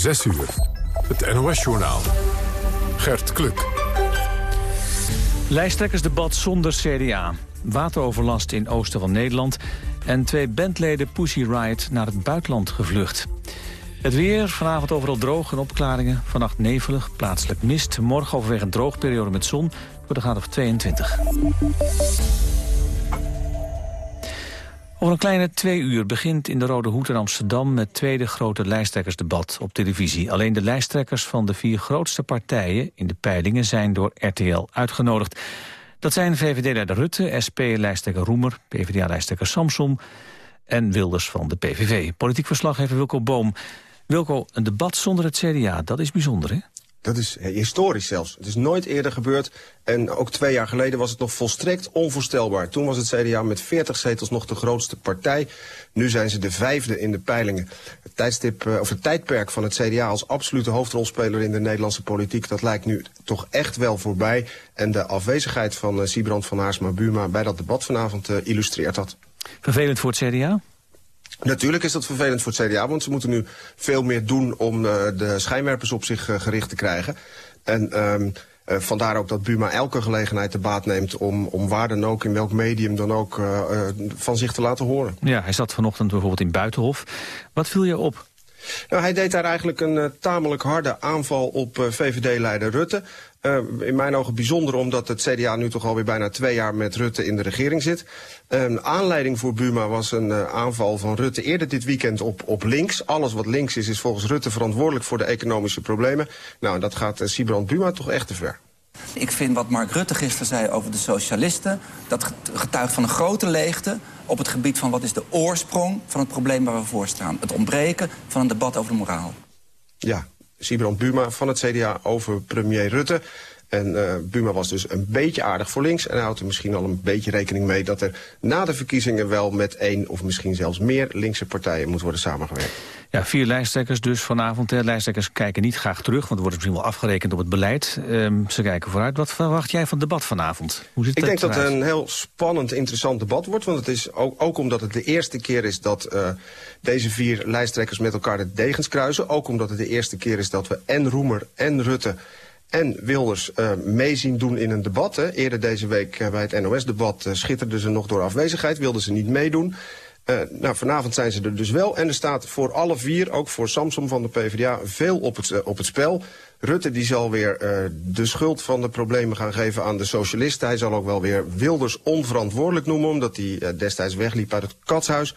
6 uur. Het NOS-journaal. Gert Kluk. Lijsttrekkersdebat zonder CDA. Wateroverlast in oosten van Nederland. En twee bandleden Pussy Riot naar het buitenland gevlucht. Het weer, vanavond overal droog en opklaringen. Vannacht nevelig, plaatselijk mist. Morgen overwegend droog, periode met zon. Voor de gaat of 22. Over een kleine twee uur begint in de Rode Hoed in Amsterdam... het tweede grote lijsttrekkersdebat op televisie. Alleen de lijsttrekkers van de vier grootste partijen in de peilingen... zijn door RTL uitgenodigd. Dat zijn VVD-leider Rutte, SP-lijsttrekker Roemer... PvdA-lijsttrekker Samsom en Wilders van de PVV. Politiek verslaggever Wilco Boom. Wilco, een debat zonder het CDA, dat is bijzonder, hè? Dat is historisch zelfs. Het is nooit eerder gebeurd. En ook twee jaar geleden was het nog volstrekt onvoorstelbaar. Toen was het CDA met 40 zetels nog de grootste partij. Nu zijn ze de vijfde in de peilingen. Het, tijdstip, of het tijdperk van het CDA als absolute hoofdrolspeler in de Nederlandse politiek... dat lijkt nu toch echt wel voorbij. En de afwezigheid van uh, Siebrand van Haarsma-Buma bij dat debat vanavond illustreert dat. Vervelend voor het CDA? Natuurlijk is dat vervelend voor het CDA, want ze moeten nu veel meer doen om uh, de schijnwerpers op zich uh, gericht te krijgen. En um, uh, vandaar ook dat Buma elke gelegenheid te baat neemt om, om waar dan ook, in welk medium dan ook, van zich te laten horen. Ja, hij zat vanochtend bijvoorbeeld in Buitenhof. Wat viel je op? Nou, hij deed daar eigenlijk een uh, tamelijk harde aanval op uh, VVD-leider Rutte. Uh, in mijn ogen bijzonder omdat het CDA nu toch alweer bijna twee jaar met Rutte in de regering zit. Een aanleiding voor Buma was een aanval van Rutte eerder dit weekend op, op links. Alles wat links is, is volgens Rutte verantwoordelijk voor de economische problemen. Nou, dat gaat Sibrand Buma toch echt te ver. Ik vind wat Mark Rutte gisteren zei over de socialisten... dat getuigt van een grote leegte op het gebied van wat is de oorsprong van het probleem waar we voor staan. Het ontbreken van een debat over de moraal. Ja, Sibrand Buma van het CDA over premier Rutte. En uh, Buma was dus een beetje aardig voor links. En hij houdt er misschien al een beetje rekening mee... dat er na de verkiezingen wel met één of misschien zelfs meer linkse partijen moet worden samengewerkt. Ja, vier lijsttrekkers dus vanavond. De lijsttrekkers kijken niet graag terug, want er wordt misschien wel afgerekend op het beleid. Um, ze kijken vooruit. Wat verwacht jij van het debat vanavond? Hoe zit Ik denk dat het een heel spannend, interessant debat wordt. Want het is ook, ook omdat het de eerste keer is dat uh, deze vier lijsttrekkers met elkaar de degens kruisen. Ook omdat het de eerste keer is dat we en Roemer en Rutte en Wilders uh, mee zien doen in een debat. Hè. Eerder deze week uh, bij het NOS-debat uh, schitterden ze nog door afwezigheid, wilden ze niet meedoen. Nou, vanavond zijn ze er dus wel. En er staat voor alle vier, ook voor Samsom van de PvdA, veel op het, op het spel. Rutte die zal weer de schuld van de problemen gaan geven aan de socialisten. Hij zal ook wel weer Wilders onverantwoordelijk noemen... omdat hij destijds wegliep uit het katshuis.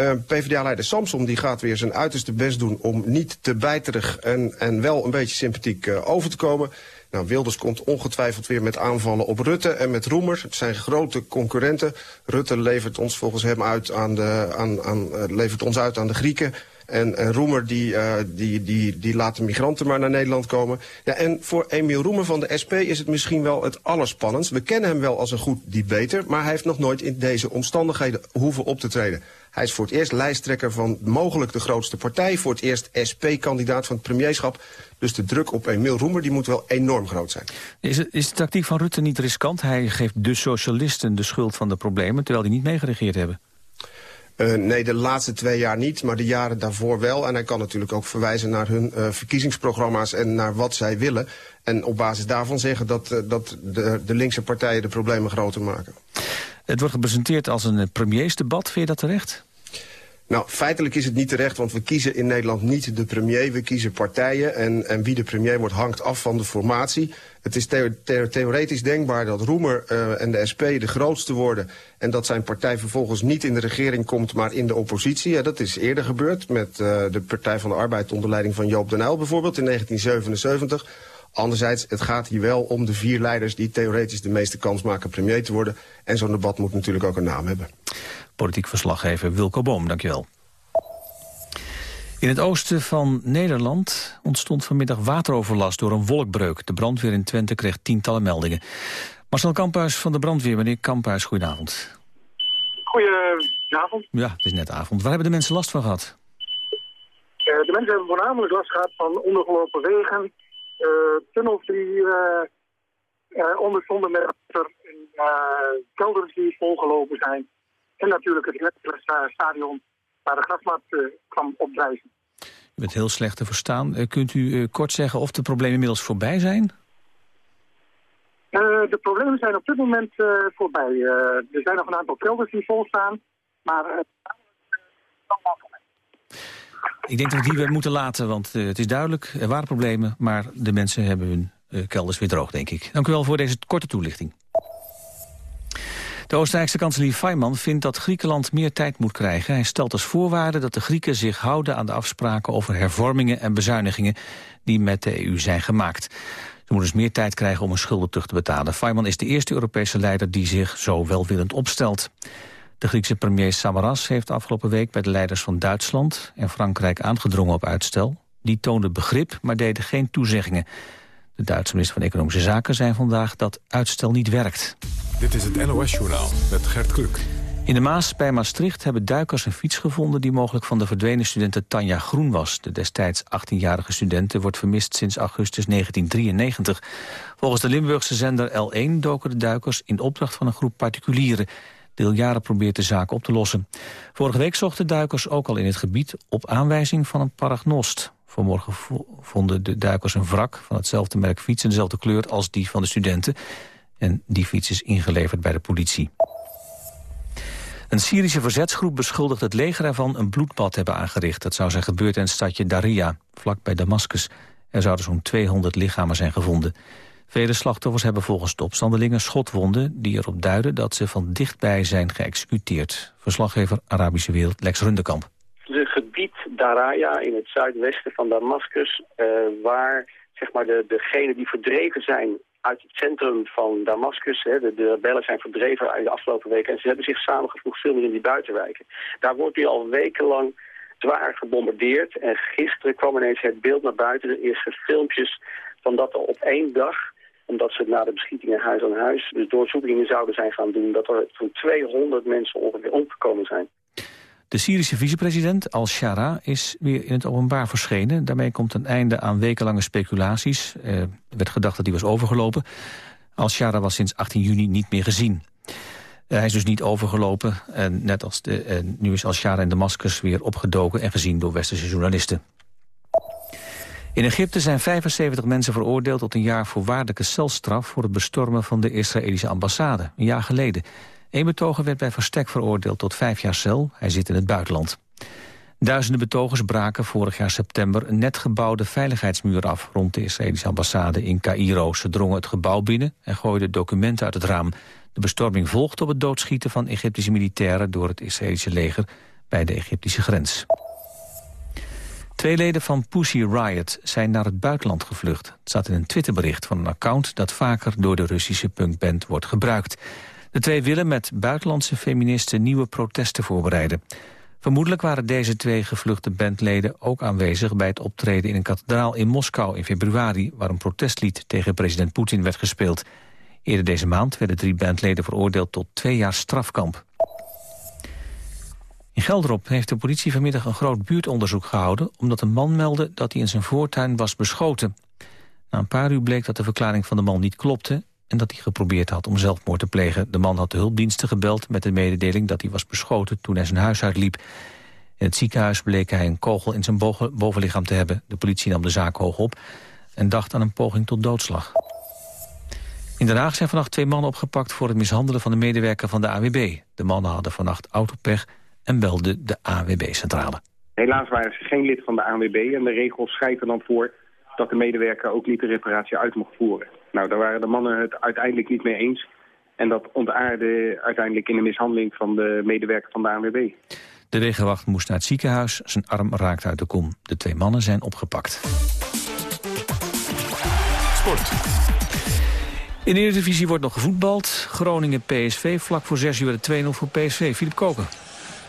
Uh, PvdA-leider Samsom die gaat weer zijn uiterste best doen... om niet te bijterig en, en wel een beetje sympathiek uh, over te komen... Nou, Wilders komt ongetwijfeld weer met aanvallen op Rutte en met Roemer. Het zijn grote concurrenten. Rutte levert ons volgens hem uit aan de, aan, aan, uh, levert ons uit aan de Grieken. En, en Roemer die, die, die, die laat de migranten maar naar Nederland komen. Ja, en voor Emiel Roemer van de SP is het misschien wel het allerspannendst. We kennen hem wel als een goed debater, maar hij heeft nog nooit in deze omstandigheden hoeven op te treden. Hij is voor het eerst lijsttrekker van mogelijk de grootste partij. Voor het eerst SP-kandidaat van het premierschap. Dus de druk op Emiel Roemer die moet wel enorm groot zijn. Is, het, is de tactiek van Rutte niet riskant? Hij geeft de socialisten de schuld van de problemen... terwijl die niet meegeregeerd hebben. Uh, nee, de laatste twee jaar niet, maar de jaren daarvoor wel. En hij kan natuurlijk ook verwijzen naar hun uh, verkiezingsprogramma's en naar wat zij willen. En op basis daarvan zeggen dat, uh, dat de, de linkse partijen de problemen groter maken. Het wordt gepresenteerd als een premiersdebat. Vind je dat terecht? Nou, feitelijk is het niet terecht, want we kiezen in Nederland niet de premier. We kiezen partijen en, en wie de premier wordt hangt af van de formatie. Het is the the theoretisch denkbaar dat Roemer uh, en de SP de grootste worden... en dat zijn partij vervolgens niet in de regering komt, maar in de oppositie. Ja, dat is eerder gebeurd met uh, de Partij van de Arbeid onder leiding van Joop den Uyl bijvoorbeeld in 1977... Anderzijds, het gaat hier wel om de vier leiders die theoretisch de meeste kans maken premier te worden. En zo'n debat moet natuurlijk ook een naam hebben. Politiek verslaggever Wilco Boom, dankjewel. In het oosten van Nederland ontstond vanmiddag wateroverlast door een wolkbreuk. De brandweer in Twente kreeg tientallen meldingen. Marcel Kamphuis van de brandweer. Meneer Kamphuis, goedenavond. Goedenavond. Ja, het is net avond. Waar hebben de mensen last van gehad? Uh, de mensen hebben voornamelijk last gehad van ondergelopen wegen, tunnels die uh, uh, onderstonden met water en kelders die volgelopen zijn. En natuurlijk het stadion waar de grasmat kwam opdrijven. bent heel slecht te verstaan. kunt u kort zeggen of de problemen inmiddels voorbij zijn? de problemen zijn op dit moment voorbij. er zijn nog een aantal kelders die vol staan. Maar ik denk dat we het hier moeten laten, want het is duidelijk, er waren problemen... maar de mensen hebben hun uh, kelders weer droog, denk ik. Dank u wel voor deze korte toelichting. De Oostenrijkse kanselier Feynman vindt dat Griekenland meer tijd moet krijgen. Hij stelt als voorwaarde dat de Grieken zich houden aan de afspraken over hervormingen en bezuinigingen die met de EU zijn gemaakt. Ze moeten dus meer tijd krijgen om hun schulden terug te betalen. Feynman is de eerste Europese leider die zich zo welwillend opstelt. De Griekse premier Samaras heeft afgelopen week bij de leiders van Duitsland en Frankrijk aangedrongen op uitstel. Die toonden begrip, maar deden geen toezeggingen. De Duitse minister van Economische Zaken zei vandaag dat uitstel niet werkt. Dit is het NOS-journaal met Gert Kluk. In de Maas bij Maastricht hebben duikers een fiets gevonden... die mogelijk van de verdwenen studente Tanja Groen was. De destijds 18-jarige studente wordt vermist sinds augustus 1993. Volgens de Limburgse zender L1 doken de duikers... in opdracht van een groep particulieren... die al jaren probeert de zaak op te lossen. Vorige week zochten duikers ook al in het gebied... op aanwijzing van een paragnost. Vanmorgen vonden de duikers een wrak van hetzelfde merk fiets... en dezelfde kleur als die van de studenten. En die fiets is ingeleverd bij de politie. Een Syrische verzetsgroep beschuldigt het leger ervan een bloedbad hebben aangericht. Dat zou zijn gebeurd in het stadje Daria, vlakbij Damascus. Er zouden zo'n 200 lichamen zijn gevonden. Vele slachtoffers hebben volgens de opstandelingen schotwonden... die erop duiden dat ze van dichtbij zijn geëxecuteerd. Verslaggever Arabische Wereld Lex Rundekamp. Het gebied Daraya in het zuidwesten van Damascus... Uh, waar zeg maar, de, degenen die verdreven zijn uit het centrum van Damascus. Hè, de, de, rebellen zijn verdreven uit de afgelopen weken. En ze hebben zich samengevoegd veel meer in die buitenwijken. Daar wordt nu al wekenlang zwaar gebombardeerd. En gisteren kwam ineens het beeld naar buiten. De eerste filmpjes van dat er op één dag omdat ze na de beschietingen huis aan huis dus doorzoekingen zouden zijn gaan doen... dat er zo'n 200 mensen ongeveer omgekomen zijn. De Syrische vicepresident al-Shara is weer in het openbaar verschenen. Daarmee komt een einde aan wekenlange speculaties. Er werd gedacht dat hij was overgelopen. Al-Shara was sinds 18 juni niet meer gezien. hij is dus niet overgelopen. En net als de, nu is al-Shara in Damascus weer opgedoken... en gezien door westerse journalisten. In Egypte zijn 75 mensen veroordeeld tot een jaar voorwaardelijke celstraf... voor het bestormen van de Israëlische ambassade, een jaar geleden. Een betoger werd bij verstek veroordeeld tot vijf jaar cel. Hij zit in het buitenland. Duizenden betogers braken vorig jaar september een net gebouwde veiligheidsmuur af rond de Israëlische ambassade in Cairo. Ze drongen het gebouw binnen en gooiden documenten uit het raam. De bestorming volgde op het doodschieten van Egyptische militairen door het Israëlische leger bij de Egyptische grens. Twee leden van Pussy Riot zijn naar het buitenland gevlucht. Het staat in een Twitterbericht van een account dat vaker door de Russische punkband wordt gebruikt. De twee willen met buitenlandse feministen nieuwe protesten voorbereiden. Vermoedelijk waren deze twee gevluchte bandleden ook aanwezig bij het optreden in een kathedraal in Moskou in februari, waar een protestlied tegen president Poetin werd gespeeld. Eerder deze maand werden drie bandleden veroordeeld tot twee jaar strafkamp. In Gelderop heeft de politie vanmiddag een groot buurtonderzoek gehouden... omdat een man meldde dat hij in zijn voortuin was beschoten. Na een paar uur bleek dat de verklaring van de man niet klopte en dat hij geprobeerd had om zelfmoord te plegen. De man had de hulpdiensten gebeld met de mededeling dat hij was beschoten toen hij zijn huis uitliep. In het ziekenhuis bleek hij een kogel in zijn bovenlichaam te hebben. De politie nam de zaak hoog op en dacht aan een poging tot doodslag. In Den Haag zijn vannacht twee mannen opgepakt voor het mishandelen van de medewerker van de AWB. De mannen hadden vannacht autopech en belden de AWB-centrale. Helaas waren ze geen lid van de ANWB en de regels schrijven dan voor dat de medewerker ook niet de reparatie uit mocht voeren. Nou, daar waren de mannen het uiteindelijk niet mee eens. En dat ontaarde uiteindelijk in de mishandeling van de medewerker van de ANWB. De wegenwacht moest naar het ziekenhuis. Zijn arm raakte uit de kom. De twee mannen zijn opgepakt. Sport. In de Eredivisie wordt nog gevoetbald. Groningen-PSV. Vlak voor 6 uur de 2-0 voor PSV. Filip Koken.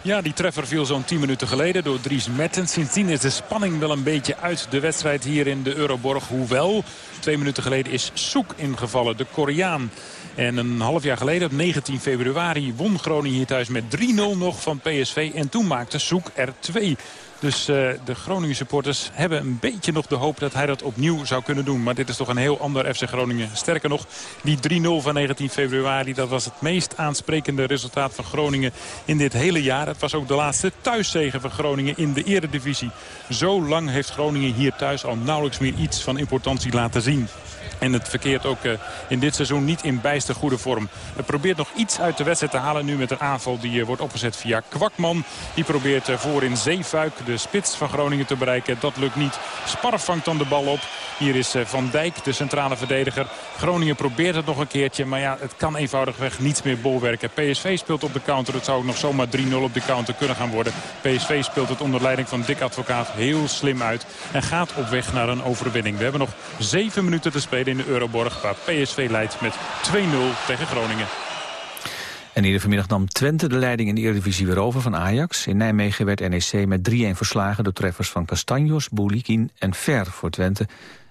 Ja, die treffer viel zo'n 10 minuten geleden door Dries Mertens. Sindsdien is de spanning wel een beetje uit de wedstrijd hier in de Euroborg. Hoewel, twee minuten geleden is Soek ingevallen, de Koreaan. En een half jaar geleden, op 19 februari, won Groningen hier thuis met 3-0 nog van PSV. En toen maakte Soek er twee. Dus uh, de Groningen supporters hebben een beetje nog de hoop dat hij dat opnieuw zou kunnen doen. Maar dit is toch een heel ander FC Groningen. Sterker nog, die 3-0 van 19 februari, dat was het meest aansprekende resultaat van Groningen in dit hele jaar. Het was ook de laatste thuiszegen van Groningen in de eredivisie. Zo lang heeft Groningen hier thuis al nauwelijks meer iets van importantie laten zien. En het verkeert ook uh, in dit seizoen niet in bijster goede vorm. Het probeert nog iets uit de wedstrijd te halen. Nu met een aanval die uh, wordt opgezet via Kwakman. Die probeert uh, voor in Zeefuik de spits van Groningen te bereiken. Dat lukt niet. Spar vangt dan de bal op. Hier is Van Dijk, de centrale verdediger. Groningen probeert het nog een keertje. Maar ja, het kan eenvoudigweg niets meer bolwerken. PSV speelt op de counter. Het zou ook nog zomaar 3-0 op de counter kunnen gaan worden. PSV speelt het onder leiding van Dick Advocaat heel slim uit. En gaat op weg naar een overwinning. We hebben nog zeven minuten te spelen in de Euroborg. Waar PSV leidt met 2-0 tegen Groningen. En iedere vanmiddag nam Twente de leiding in de Eredivisie weer over van Ajax. In Nijmegen werd NEC met 3-1 verslagen door treffers van Castanjos, Boulikin en Ver voor Twente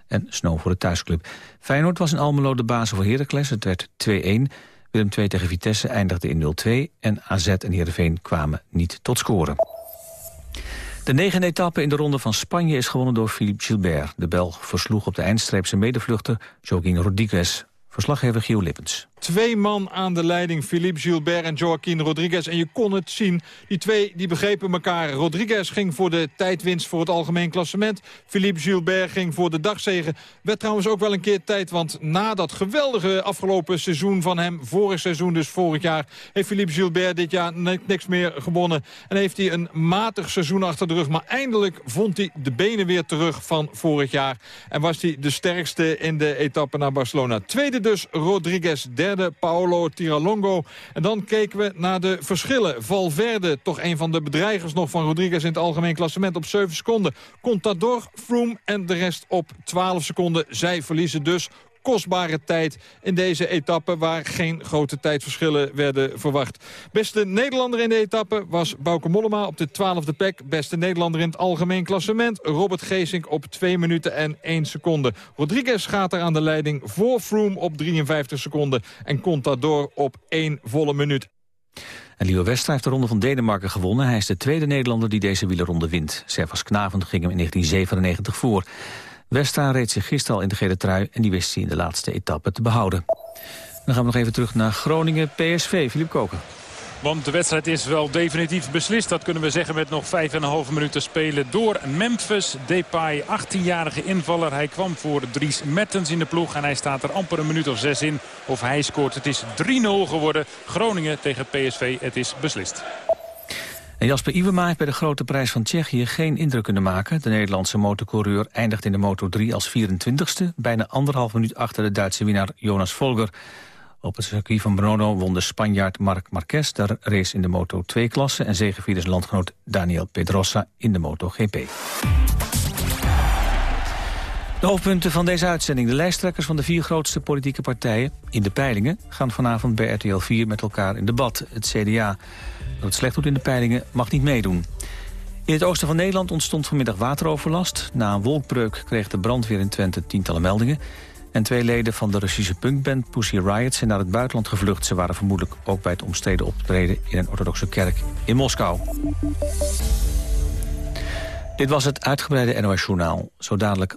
en Snow voor de thuisclub. Feyenoord was in Almelo de basis voor Heracles. Het werd 2-1. Willem II tegen Vitesse eindigde in 0-2 en AZ en Heerenveen kwamen niet tot scoren. De negende etappe in de ronde van Spanje is gewonnen door Philippe Gilbert. De Belg versloeg op de eindstreep zijn medevluchter Joaquin Rodriguez. Verslaggever Gio Lippens. Twee man aan de leiding, Philippe Gilbert en Joaquin Rodriguez. En je kon het zien, die twee die begrepen elkaar. Rodriguez ging voor de tijdwinst voor het algemeen klassement. Philippe Gilbert ging voor de dagzegen. Werd trouwens ook wel een keer tijd, want na dat geweldige afgelopen seizoen van hem... vorig seizoen dus vorig jaar, heeft Philippe Gilbert dit jaar niks meer gewonnen. En heeft hij een matig seizoen achter de rug. Maar eindelijk vond hij de benen weer terug van vorig jaar. En was hij de sterkste in de etappe naar Barcelona. Tweede dus Rodriguez, derde derde Paolo Tiralongo. En dan keken we naar de verschillen. Valverde, toch een van de bedreigers nog van Rodriguez in het algemeen klassement op 7 seconden. Contador, Froome en de rest op 12 seconden. Zij verliezen dus kostbare tijd in deze etappe... waar geen grote tijdverschillen werden verwacht. Beste Nederlander in de etappe was Bauke Mollema op de 12e plek. Beste Nederlander in het algemeen klassement. Robert Geesink op 2 minuten en 1 seconde. Rodriguez gaat er aan de leiding voor Froome op 53 seconden. En Contador op 1 volle minuut. En Leo Westra heeft de Ronde van Denemarken gewonnen. Hij is de tweede Nederlander die deze wielerronde wint. Servas Knaven ging hem in 1997 voor. Westra reed zich gisteren al in de gele trui... en die wist hij in de laatste etappe te behouden. Dan gaan we nog even terug naar Groningen-PSV. Filip Koken. Want de wedstrijd is wel definitief beslist. Dat kunnen we zeggen met nog 5,5 minuten spelen door Memphis Depay. 18-jarige invaller. Hij kwam voor Dries Mertens in de ploeg. En hij staat er amper een minuut of zes in. Of hij scoort. Het is 3-0 geworden. Groningen tegen PSV. Het is beslist. En Jasper Iwema heeft bij de grote prijs van Tsjechië geen indruk kunnen maken. De Nederlandse motorcoureur eindigt in de Moto3 als 24ste... bijna anderhalf minuut achter de Duitse winnaar Jonas Volger. Op het circuit van Brno won de Spanjaard Marc Marquez... de race in de Moto2-klasse... en zegevierde zijn landgenoot Daniel Pedrosa in de MotoGP. De hoofdpunten van deze uitzending. De lijsttrekkers van de vier grootste politieke partijen in de peilingen... gaan vanavond bij RTL 4 met elkaar in debat. Het CDA dat het slecht doet in de peilingen mag niet meedoen. In het oosten van Nederland ontstond vanmiddag wateroverlast. Na een wolkbreuk kreeg de brandweer in Twente tientallen meldingen. En twee leden van de Russische punkband Pussy Riot zijn naar het buitenland gevlucht. Ze waren vermoedelijk ook bij het omstreden optreden in een orthodoxe kerk in Moskou. Dit was het uitgebreide NOS Journaal. Zo dadelijk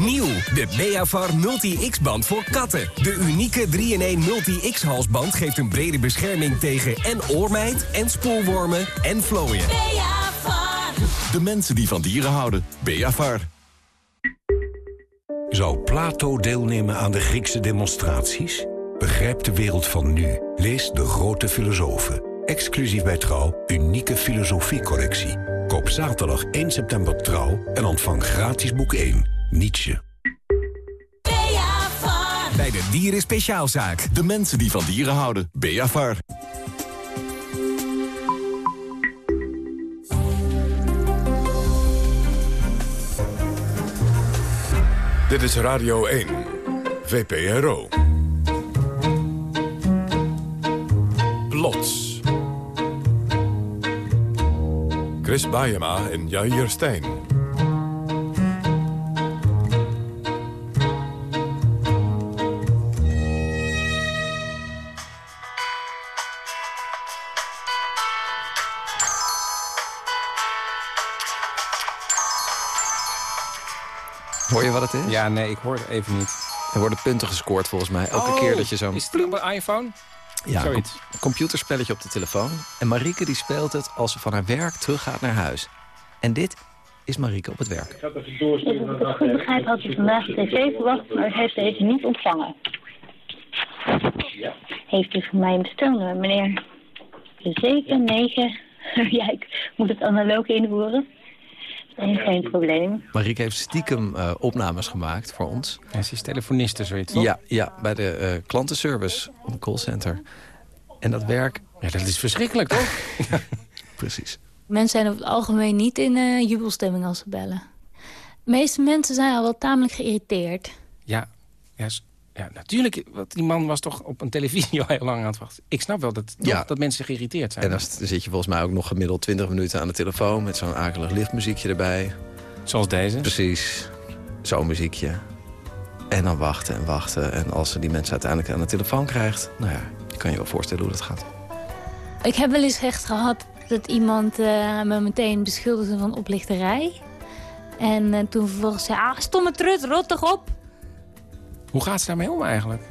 Nieuw, de Beavar Multi-X-band voor katten. De unieke 3-in-1 Multi-X-halsband geeft een brede bescherming tegen en oormijt... en spoelwormen en vlooien. Beavar. De mensen die van dieren houden. Beavar. Zou Plato deelnemen aan de Griekse demonstraties? Begrijp de wereld van nu. Lees De Grote Filosofen. Exclusief bij Trouw, unieke filosofiecollectie. Koop zaterdag 1 september Trouw en ontvang gratis boek 1... Nietzsche. Bij de Dieren Speciaalzaak. De mensen die van dieren houden. Beavar. Dit is Radio 1, VPRO. Plots. Chris Baiema en Jair Stijn. Wat het is? Ja, nee, ik hoor het even niet. Er worden punten gescoord volgens mij. Elke Oh, keer dat je zo'n... Is het op een iPhone? Ja, een com- computerspelletje op de telefoon. En Marieke die speelt het als ze van haar werk teruggaat naar huis. En dit is Marieke op het werk. Als ik het goed begrijp had u vandaag tv verwacht, maar heeft deze niet ontvangen. Heeft u voor mij een bestelnummer, meneer? Zeker, 9. ja, ik moet het analoog invoeren. Geen probleem. Marieke heeft stiekem eh, opnames gemaakt voor ons. Ja, ze is telefoniste, zoiets, toch? Ja, ja, bij de eh, klantenservice op een callcenter. En dat werk... Ja, dat is verschrikkelijk, toch? Precies. Mensen zijn over het algemeen niet in eh, jubelstemming als ze bellen. De meeste mensen zijn al wel tamelijk geïrriteerd. Ja, ja, ja, natuurlijk. Want die man was toch op een televisie al heel lang aan het wachten. Ik snap wel dat, toch, Ja. dat mensen geïrriteerd zijn. En dan zit je volgens mij ook nog gemiddeld 20 minuten aan de telefoon... met zo'n akelig liftmuziekje erbij. Zoals deze? Precies. Zo'n muziekje. En dan wachten en wachten. En als ze die mensen uiteindelijk aan de telefoon krijgt... nou ja, je kan je wel voorstellen hoe dat gaat. Ik heb wel eens echt gehad dat iemand eh, me meteen beschuldigde van oplichterij. En eh, toen vervolgens zei, ah, stomme trut, rot toch op. Hoe gaat ze daarmee om eigenlijk?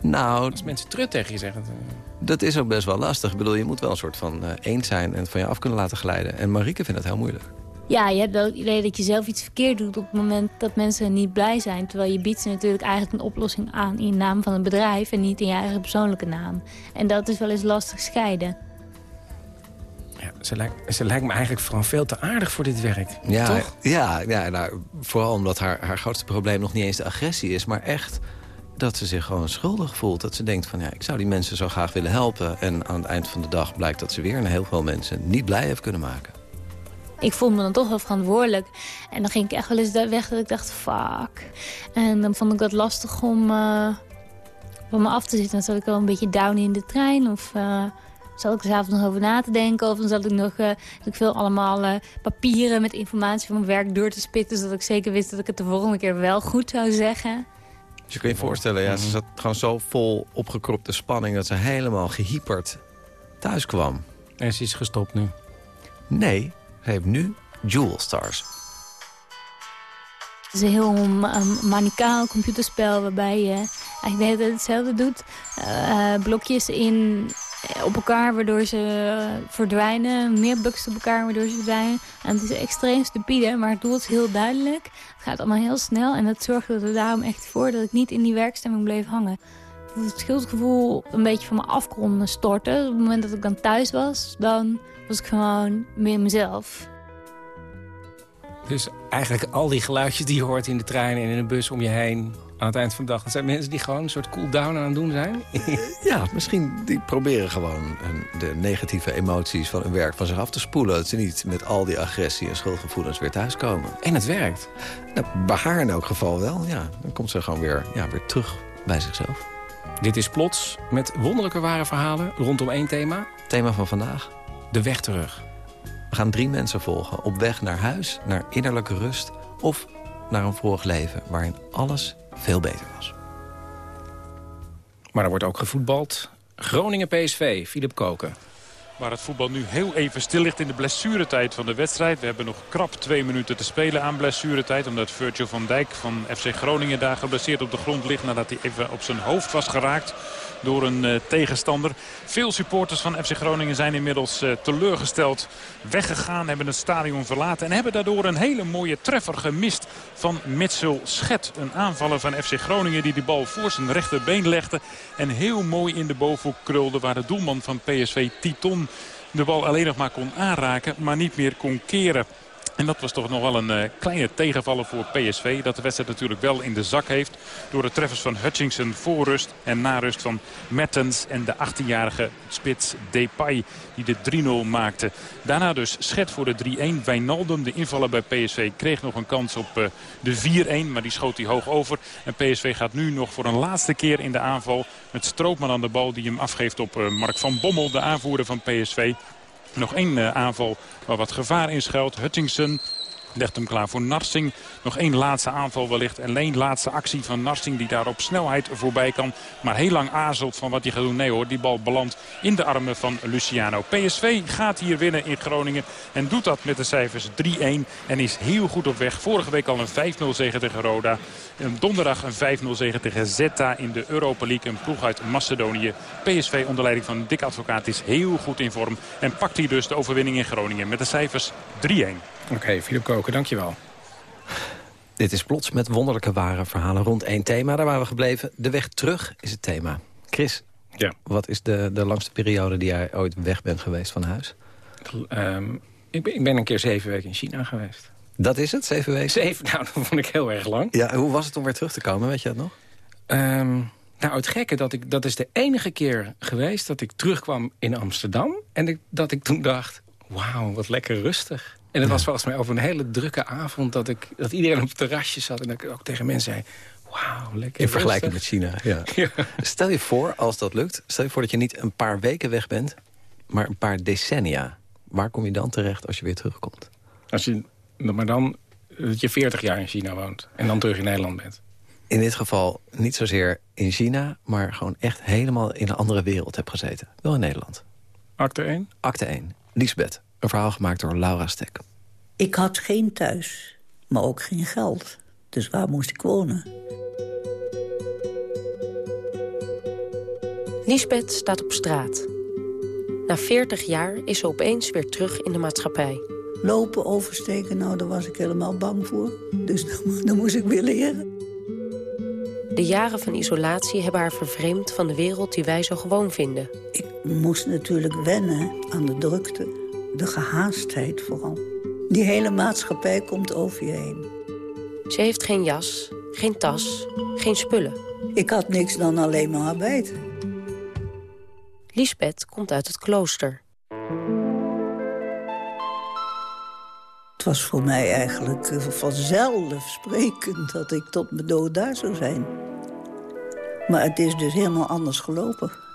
Nou, Als mensen trut tegen je zeggen... eh, dat is ook best wel lastig. Ik bedoel, je moet wel een soort van eh eens zijn... en het van je af kunnen laten glijden. En Marieke vindt het heel moeilijk. Ja, je hebt wel het idee dat je zelf iets verkeerd doet op het moment dat mensen niet blij zijn. Terwijl je biedt ze natuurlijk eigenlijk een oplossing aan in naam van een bedrijf en niet in je eigen persoonlijke naam. En dat is wel eens lastig scheiden. Ze, lijkt, ze lijkt me eigenlijk gewoon veel te aardig voor dit werk. Ja, Toch? ja, ja nou, vooral omdat haar, haar grootste probleem nog niet eens de agressie is... maar echt dat ze zich gewoon schuldig voelt. Dat ze denkt van, ja, ik zou die mensen zo graag willen helpen. En aan het eind van de dag blijkt dat ze weer een heel veel mensen niet blij heeft kunnen maken. Ik voelde me dan toch wel verantwoordelijk. En dan ging ik echt wel eens daar weg dat ik dacht, fuck. En dan vond ik dat lastig om eh, van me af te zitten. Dan zat ik wel een beetje down in de trein. Of uh, zat ik er s'avonds nog over na te denken. Of dan zat ik nog uh, ik veel allemaal uh, papieren met informatie van mijn werk door te spitten. Zodat ik zeker wist dat ik het de volgende keer wel goed zou zeggen. Dus je kunt je voorstellen, ja, ze zat gewoon zo vol opgekropte spanning... dat ze helemaal gehyperd thuis kwam. En ze is gestopt nu. Nee, ze heeft nu Jewel Stars. Het is een heel um, manicaal computerspel waarbij je eigenlijk hetzelfde doet. Uh, blokjes in op elkaar waardoor ze verdwijnen. Meer bugs op elkaar waardoor ze verdwijnen. En het is extreem stupide, maar het doel is heel duidelijk. Het gaat allemaal heel snel en dat zorgde er daarom echt voor dat ik niet in die werkstemming bleef hangen. Het schuldgevoel een beetje van me af kon storten. Op het moment dat ik dan thuis was, dan was ik gewoon meer mezelf. Dus eigenlijk al die geluidjes die je hoort in de trein en in de bus om je heen... aan het eind van de dag, dat zijn mensen die gewoon een soort cool-down aan het doen zijn? ja, misschien die proberen gewoon de negatieve emoties van hun werk van zich af te spoelen. Dat ze niet met al die agressie en schuldgevoelens weer thuiskomen. En het werkt? Nou, bij haar in elk geval wel, ja. Dan komt ze gewoon weer, ja, weer terug bij zichzelf. Dit is Plots met wonderlijke ware verhalen rondom één thema. Thema van vandaag? De weg terug. We gaan drie mensen volgen op weg naar huis, naar innerlijke rust... of naar een vorig leven waarin alles veel beter was. Maar er wordt ook gevoetbald. Groningen-PSV, Philip Koken. Waar het voetbal nu heel even stil ligt in de blessuretijd van de wedstrijd. We hebben nog krap twee minuten te spelen aan blessuretijd. Omdat Virgil van Dijk van FC Groningen daar geblesseerd op de grond ligt. Nadat hij even op zijn hoofd was geraakt door een uh, tegenstander. Veel supporters van FC Groningen zijn inmiddels uh, teleurgesteld weggegaan. Hebben het stadion verlaten. En hebben daardoor een hele mooie treffer gemist van Mitchell Schet. Een aanvaller van FC Groningen die de bal voor zijn rechterbeen legde. En heel mooi in de bovenhoek krulde. Waar de doelman van PSV Titon de bal alleen nog maar kon aanraken. Maar niet meer kon keren. En dat was toch nog wel een uh, kleine tegenvaller voor PSV. Dat de wedstrijd natuurlijk wel in de zak heeft. Door de treffers van Hutchinson voor rust en na rust van Mertens. En de 18-jarige spits Depay die de 3-0 maakte. Daarna dus Schet voor de 3-1. Wijnaldum, de invaller bij PSV, kreeg nog een kans op uh, de 4-1. Maar die schoot hij hoog over. En PSV gaat nu nog voor een laatste keer in de aanval. Met Stroopman aan de bal die hem afgeeft op uh, Mark van Bommel, de aanvoerder van PSV. Nog één uh, aanval waar wat gevaar in schuilt. Hutchinson legt hem klaar voor Narsing. Nog één laatste aanval wellicht. En één laatste actie van Narsing die daar op snelheid voorbij kan. Maar heel lang aarzelt van wat hij gaat doen. Nee hoor, die bal belandt in de armen van Luciano. PSV gaat hier winnen in Groningen. En doet dat met de cijfers 3-1. En is heel goed op weg. Vorige week al een 5-0 zege tegen Roda. Donderdag een 5-0 zege tegen Zeta in de Europa League. Een ploeg uit Macedonië. PSV onder leiding van Dick Advocaat is heel goed in vorm. En pakt hier dus de overwinning in Groningen met de cijfers 3-1. Oké, okay, Filip Koken, dankjewel. Dit is plots met wonderlijke ware verhalen rond één thema. Daar waren we gebleven. De weg terug is het thema. Chris, ja. wat is de, de langste periode die jij ooit weg bent geweest van huis? Um, ik, ben, ik ben een keer zeven weken in China geweest. Dat is het, zeven weken? Zeven, nou, dat vond ik heel erg lang. Ja, hoe was het om weer terug te komen, weet je dat nog? Um, nou, het gekke, dat, ik, dat is de enige keer geweest dat ik terugkwam in Amsterdam. En ik, dat ik toen dacht, wauw, wat lekker rustig. En het was volgens mij over een hele drukke avond... dat, ik, dat iedereen op het terrasje zat en dat ik ook tegen mensen zei... Wauw, lekker In vergelijking met China, ja. Stel je voor, als dat lukt... stel je voor dat je niet een paar weken weg bent... maar een paar decennia. Waar kom je dan terecht als je weer terugkomt? Als je, maar dan dat je 40 jaar in China woont en dan terug in Nederland bent. In dit geval niet zozeer in China... maar gewoon echt helemaal in een andere wereld heb gezeten. Wel in Nederland. Acte 1? Acte 1. Lisbeth. Een verhaal gemaakt door Laura Stek. Ik had geen thuis, maar ook geen geld. Dus waar moest ik wonen? Lisbeth staat op straat. Na 40 jaar is ze opeens weer terug in de maatschappij. Lopen, oversteken, nou, daar was ik helemaal bang voor. Dus dan moest ik weer leren. De jaren van isolatie hebben haar vervreemd van de wereld die wij zo gewoon vinden. Ik moest natuurlijk wennen aan de drukte, de gehaastheid vooral. Die hele maatschappij komt over je heen. Ze heeft geen jas, geen tas, geen spullen. Ik had niks dan alleen maar arbeid. Lisbeth komt uit het klooster. Het was voor mij eigenlijk vanzelfsprekend dat ik tot mijn dood daar zou zijn. Maar het is dus helemaal anders gelopen.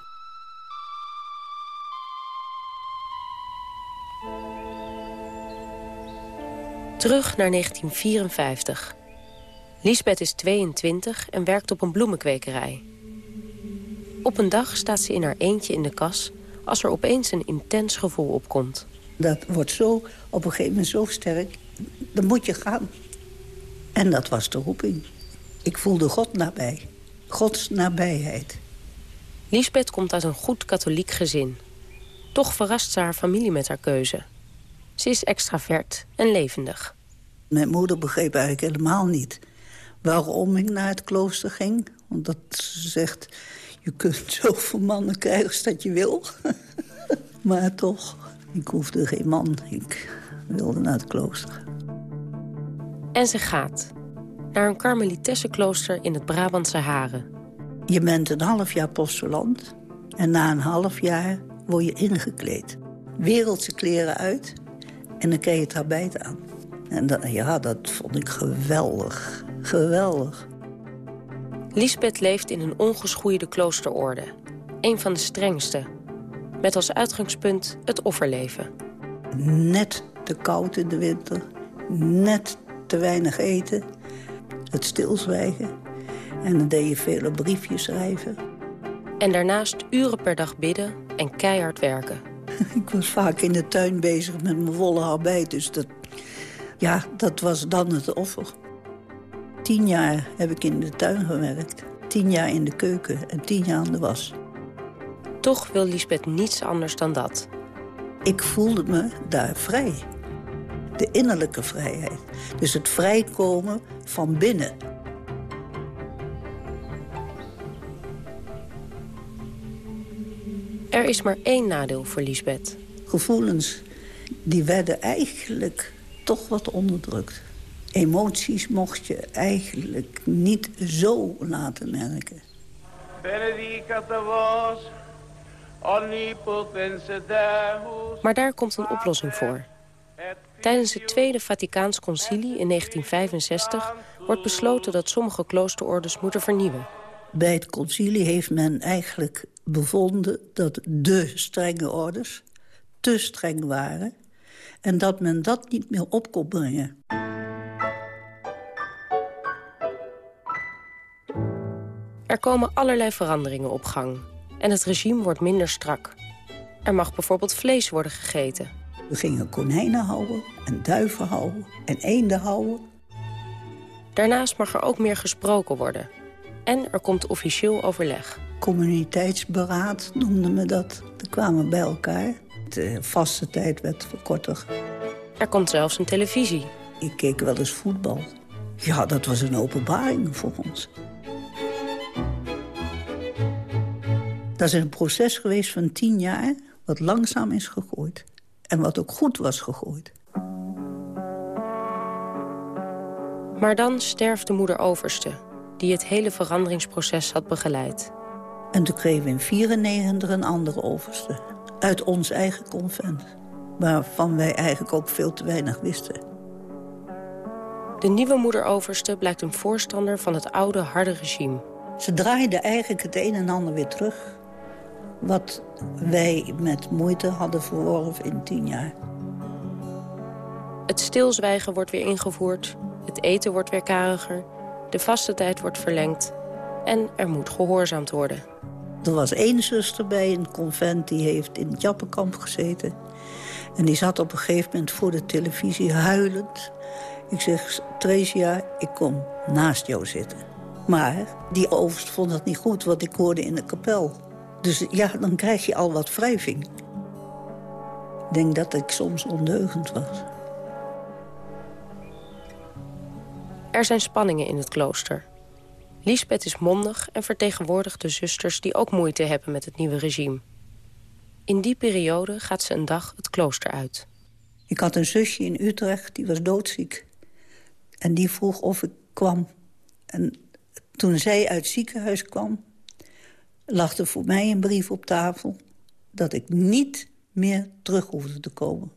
Terug naar 1954. Lisbeth is 22 en werkt op een bloemenkwekerij. Op een dag staat ze in haar eentje in de kas... als er opeens een intens gevoel opkomt. Dat wordt zo, op een gegeven moment zo sterk, dan moet je gaan. En dat was de roeping. Ik voelde God nabij. Gods nabijheid. Lisbeth komt uit een goed katholiek gezin. Toch verrast ze haar familie met haar keuze. Ze is extravert en levendig. Mijn moeder begreep eigenlijk helemaal niet waarom ik naar het klooster ging. Want dat zegt, je kunt zoveel mannen krijgen als dat je wil. maar toch, ik hoefde geen man. Ik wilde naar het klooster. En ze gaat. Naar een karmelitessenklooster in het Brabantse Haren. Je bent een half jaar postulant. En na een half jaar word je ingekleed. Wereldse kleren uit en dan krijg je het arbeit aan. En dat, ja, dat vond ik geweldig. Geweldig. Lisbeth leeft in een ongeschoeide kloosterorde. Een van de strengste. Met als uitgangspunt het offerleven. Net te koud in de winter. Net te weinig eten. Het stilzwijgen. En dan deed je vele briefjes schrijven. En daarnaast uren per dag bidden en keihard werken. Ik was vaak in de tuin bezig met mijn volle arbeid. Dus dat, ja, dat was dan het offer. Tien jaar heb ik in de tuin gewerkt. Tien jaar in de keuken en tien jaar aan de was. Toch wil Lisbeth niets anders dan dat. Ik voelde me daar vrij. De innerlijke vrijheid. Dus het vrijkomen van binnen. Er is maar één nadeel voor Lisbeth. Gevoelens die werden eigenlijk toch wat onderdrukt. Emoties mocht je eigenlijk niet zo laten merken. Maar daar komt een oplossing voor. Tijdens het Tweede Vaticaans Concilie in 1965 wordt besloten dat sommige kloosterordes moeten vernieuwen. Bij het concilie heeft men eigenlijk bevonden dat de strenge orders te streng waren... en dat men dat niet meer op kon brengen. Er komen allerlei veranderingen op gang. En het regime wordt minder strak. Er mag bijvoorbeeld vlees worden gegeten. We gingen konijnen houden en duiven houden en eenden houden. Daarnaast mag er ook meer gesproken worden. En er komt officieel overleg. Communiteitsberaad noemden we dat. We kwamen bij elkaar. De vaste tijd werd verkorter. Er komt zelfs een televisie. Ik keek wel eens voetbal. Ja, dat was een openbaring voor ons. Dat is een proces geweest van tien jaar... wat langzaam is gegooid. En wat ook goed was gegooid. Maar dan sterft de moeder overste... die het hele veranderingsproces had begeleid. En toen kregen we in 94 een andere overste. Uit ons eigen convent. Waarvan wij eigenlijk ook veel te weinig wisten. De nieuwe moeder-overste blijkt een voorstander van het oude harde regime. Ze draaide eigenlijk het een en ander weer terug wat wij met moeite hadden verworven in tien jaar. Het stilzwijgen wordt weer ingevoerd, het eten wordt weer kariger... de vaste tijd wordt verlengd en er moet gehoorzaamd worden. Er was één zuster bij een convent die heeft in het Jappenkamp gezeten. En die zat op een gegeven moment voor de televisie huilend. Ik zeg, Theresia, ik kom naast jou zitten. Maar die overst vond dat niet goed, wat ik hoorde in de kapel. Dus ja, dan krijg je al wat wrijving. Ik denk dat ik soms ondeugend was. Er zijn spanningen in het klooster. Lisbeth is mondig en vertegenwoordigt de zusters... die ook moeite hebben met het nieuwe regime. In die periode gaat ze een dag het klooster uit. Ik had een zusje in Utrecht, die was doodziek. En die vroeg of ik kwam. En toen zij uit het ziekenhuis kwam lag er voor mij een brief op tafel... dat ik niet meer terug hoefde te komen.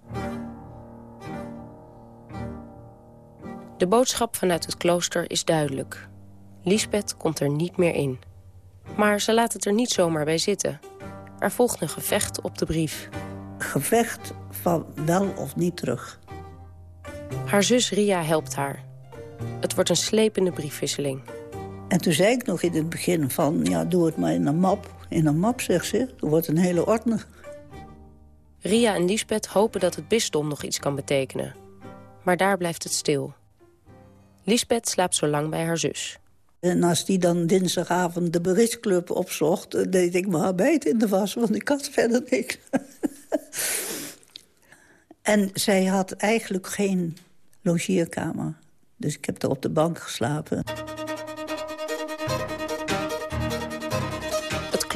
De boodschap vanuit het klooster is duidelijk. Lisbeth komt er niet meer in. Maar ze laat het er niet zomaar bij zitten. Er volgt een gevecht op de brief. Gevecht van wel of niet terug. Haar zus Ria helpt haar. Het wordt een slepende briefwisseling. En toen zei ik nog in het begin van, ja, doe het maar in een map. In een map, zegt ze, er wordt een hele ordner. Ria en Lisbeth hopen dat het bisdom nog iets kan betekenen. Maar daar blijft het stil. Lisbeth slaapt zo lang bij haar zus. En als die dan dinsdagavond de beritsclub opzocht... deed ik mijn arbeid in de was, want ik had verder niks. en zij had eigenlijk geen logeerkamer. Dus ik heb er op de bank geslapen.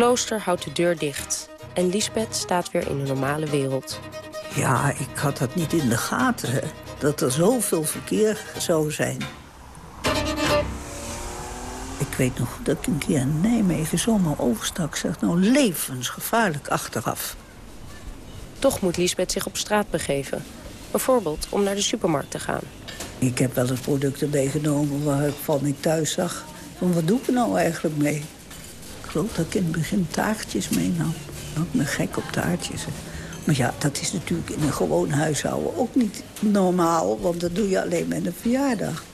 klooster houdt de deur dicht. En Lisbeth staat weer in een normale wereld. Ja, ik had dat niet in de gaten, dat er zoveel verkeer zou zijn. Ik weet nog dat ik een keer in Nijmegen zomaar overstak. Zeg, nou levensgevaarlijk achteraf. Toch moet Lisbeth zich op straat begeven. Bijvoorbeeld om naar de supermarkt te gaan. Ik heb wel eens producten meegenomen waarvan ik thuis zag... van wat doe ik er nou eigenlijk mee? geloof dat ik in het begin taartjes meenam. Ik ben gek op taartjes. Maar ja, dat is natuurlijk in een gewoon huishouden ook niet normaal. Want dat doe je alleen met een verjaardag.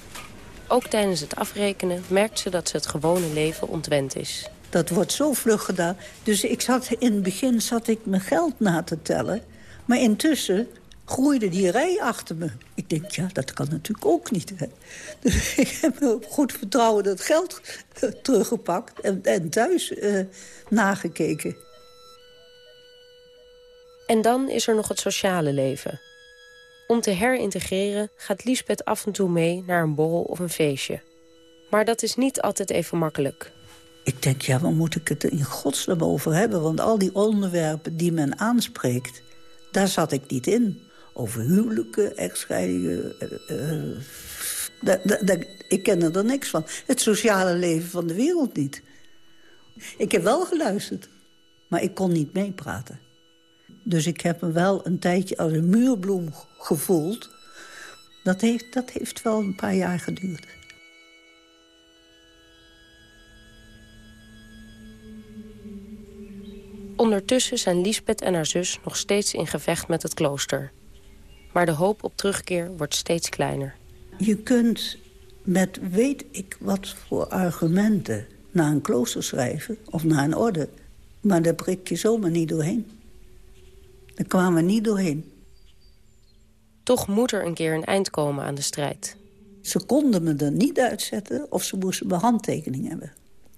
Ook tijdens het afrekenen merkt ze dat ze het gewone leven ontwend is. Dat wordt zo vlug gedaan. Dus ik zat, in het begin zat ik mijn geld na te tellen. Maar intussen groeide die rij achter me. Ik denk, ja, dat kan natuurlijk ook niet. Hè. Dus ik heb op goed vertrouwen dat geld eh, teruggepakt en, en thuis uh, nagekeken. En dan is er nog het sociale leven. Om te herintegreren gaat Liesbeth af en toe mee naar een borrel of een feestje. Maar dat is niet altijd even makkelijk. Ik denk, ja, waar moet ik het in godsnaam over hebben? Want al die onderwerpen die men aanspreekt, daar zat ik niet in over huwelijken, echtscheidingen. Uh, ik ken er niks van. Het sociale leven van de wereld niet. Ik heb wel geluisterd, maar ik kon niet meepraten. Dus ik heb me wel een tijdje als een muurbloem gevoeld. Dat heeft, dat heeft wel een paar jaar geduurd. Ondertussen zijn Liesbeth en haar zus nog steeds in gevecht met het klooster. Maar de hoop op terugkeer wordt steeds kleiner. Je kunt met weet ik wat voor argumenten naar een klooster schrijven of naar een orde. Maar daar prik je zomaar niet doorheen. Daar kwamen we niet doorheen. Toch moet er een keer een eind komen aan de strijd. Ze konden me er niet uitzetten of ze moesten mijn handtekening hebben.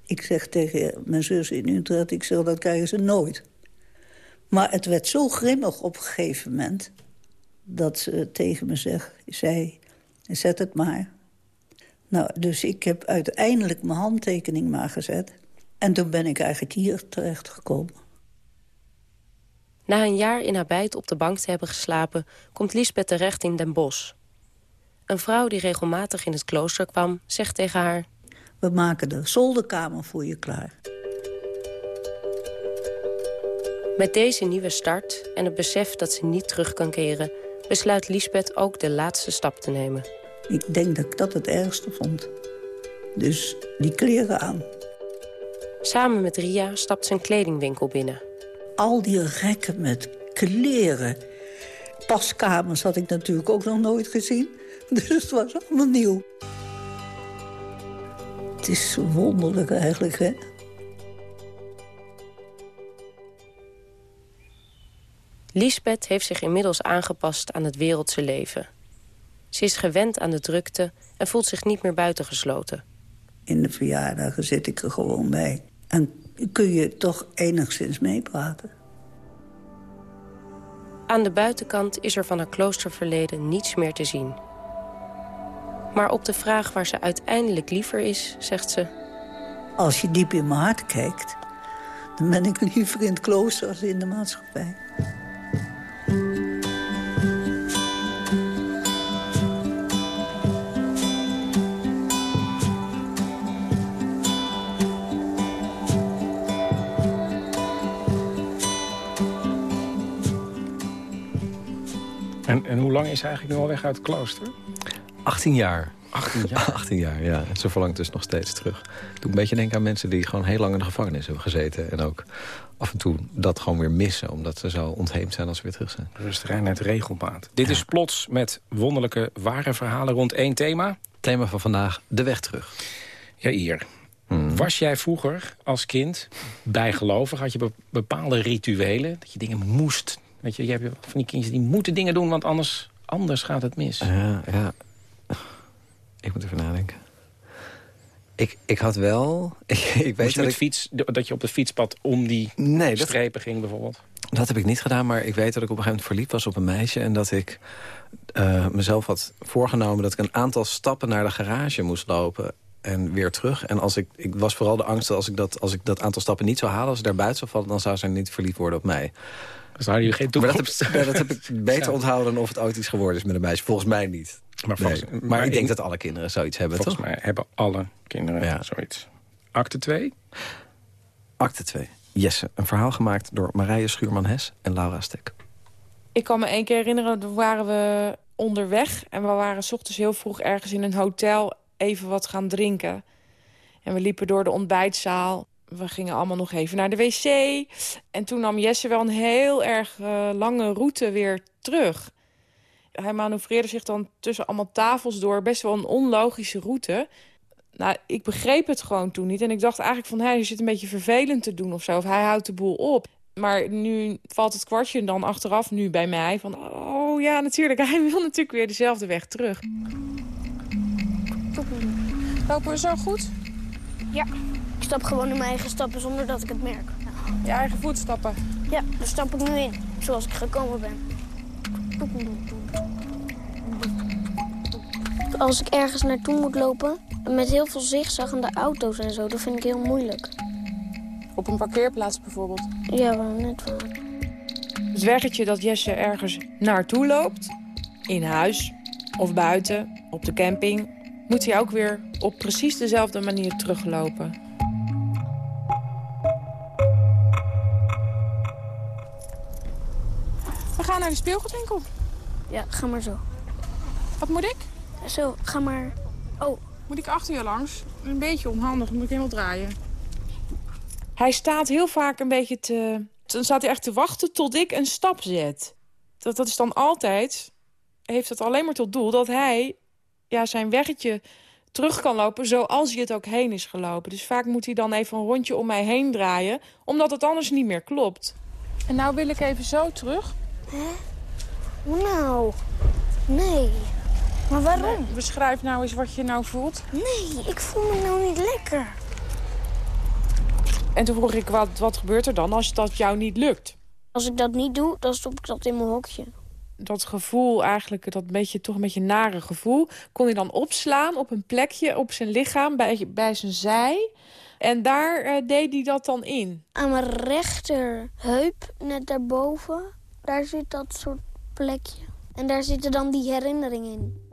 Ik zeg tegen mijn zus in Utrecht, ik zeg, dat krijgen ze nooit. Maar het werd zo grimmig op een gegeven moment... dat ze tegen me zeg, zei, zet het maar. Nou, dus ik heb uiteindelijk mijn handtekening maar gezet. En toen ben ik eigenlijk hier terechtgekomen. Na een jaar in haar bijt op de bank te hebben geslapen... komt Lisbeth terecht in Den Bosch. Een vrouw die regelmatig in het klooster kwam, zegt tegen haar... We maken de zolderkamer voor je klaar. Met deze nieuwe start en het besef dat ze niet terug kan keren... besluit Lisbeth ook de laatste stap te nemen. Ik denk dat ik dat het ergste vond. Dus die kleren aan. Samen met Ria stapt ze een kledingwinkel binnen. Al die rekken met kleren. Paskamers had ik natuurlijk ook nog nooit gezien. Dus het was allemaal nieuw. Het is wonderlijk eigenlijk, hè? Lisbeth heeft zich inmiddels aangepast aan het wereldse leven. Ze is gewend aan de drukte en voelt zich niet meer buitengesloten. In de verjaardagen zit ik er gewoon bij. En kun je toch enigszins meepraten. Aan de buitenkant is er van haar kloosterverleden niets meer te zien. Maar op de vraag waar ze uiteindelijk liever is, zegt ze... Als je diep in mijn hart kijkt... dan ben ik liever in het klooster als in de maatschappij. Lang is hij eigenlijk nu al weg uit het klooster? 18 jaar. 18 jaar? 18 jaar, ja. Ze verlangt dus nog steeds terug. Ik doe een beetje denken aan mensen die gewoon heel lang in de gevangenis hebben gezeten. En ook af en toe dat gewoon weer missen. Omdat ze zo ontheemd zijn als ze weer terug zijn. Rust, reinheid, regelmaat. Dit is plots met wonderlijke ware verhalen rond één thema. Thema van vandaag, de weg terug. Ja, hier. Hmm. Was jij vroeger als kind bijgelovig? Had je bepaalde rituelen? Dat je dingen moest Weet je, je hebt van die kindjes die moeten dingen doen, want anders, anders gaat het mis. Ja, ja. Ik moet even nadenken. Ik, ik had wel... Ik, ik weet je met fiets, dat je op de fietspad om die nee, strepen ging bijvoorbeeld? Dat heb ik niet gedaan, maar ik weet dat ik op een gegeven moment verliefd was op een meisje... en dat ik uh, mezelf had voorgenomen dat ik een aantal stappen naar de garage moest lopen en weer terug. En als ik, ik was vooral de angst dat als ik dat, als ik dat aantal stappen niet zou halen... als ik daar buiten zou vallen, dan zou ze niet verliefd worden op mij. Dus daar je geen toekomst. Maar dat heb, dat heb ik beter onthouden dan of het ooit iets geworden is met een meisje. Volgens mij niet. Maar, maar, ik denk dat alle kinderen zoiets hebben, volgens toch? mij hebben alle kinderen ja. zoiets. Acte 2? Acte 2. Jesse. Een verhaal gemaakt door Marije Schuurman-Hes en Laura Stek. Ik kan me één keer herinneren, toen waren we onderweg... en we waren s ochtends heel vroeg ergens in een hotel even wat gaan drinken. En we liepen door de ontbijtzaal we gingen allemaal nog even naar de wc. En toen nam Jesse wel een heel erg uh, lange route weer terug. Hij manoeuvreerde zich dan tussen allemaal tafels door. Best wel een onlogische route. Nou, ik begreep het gewoon toen niet. En ik dacht eigenlijk van, hij zit een beetje vervelend te doen of zo. Of hij houdt de boel op. Maar nu valt het kwartje dan achteraf nu bij mij. Van, oh ja, natuurlijk. Hij wil natuurlijk weer dezelfde weg terug. Lopen we zo goed? Ja. Ik stap gewoon in mijn eigen stappen zonder dat ik het merk. Je eigen voetstappen? Ja, daar stap ik nu in, zoals ik gekomen ben. Als ik ergens naartoe moet lopen, met heel veel zigzaggende auto's en zo, dat vind ik heel moeilijk. Op een parkeerplaats bijvoorbeeld? Ja, wel net wel. Het weggetje dat Jesse ergens naartoe loopt, in huis of buiten, op de camping... moet hij ook weer op precies dezelfde manier teruglopen. Naar de speelgoedwinkel. Ja, ga maar zo. Wat moet ik? Zo, ga maar... Oh. Moet ik achter je langs? Een beetje onhandig, moet ik helemaal draaien. Hij staat heel vaak een beetje te... Dan staat hij echt te wachten tot ik een stap zet. Dat, dat is dan altijd... Heeft het alleen maar tot doel dat hij ja, zijn weggetje terug kan lopen zoals hij het ook heen is gelopen. Dus vaak moet hij dan even een rondje om mij heen draaien... omdat het anders niet meer klopt. En nou wil ik even zo terug. Hè? Nou, nee. Maar waarom? beschrijf nou eens wat je nou voelt. Nee, ik voel me nou niet lekker. En toen vroeg ik, wat, wat gebeurt er dan als dat jou niet lukt? Als ik dat niet doe, dan stop ik dat in mijn hokje. Dat gevoel eigenlijk, dat beetje, toch een beetje nare gevoel... kon hij dan opslaan op een plekje op zijn lichaam, bij, bij zijn zij. En daar eh, deed hij dat dan in. Aan mijn rechterheup, net daarboven, daar zit dat soort plekje. En daar zitten dan die herinneringen in.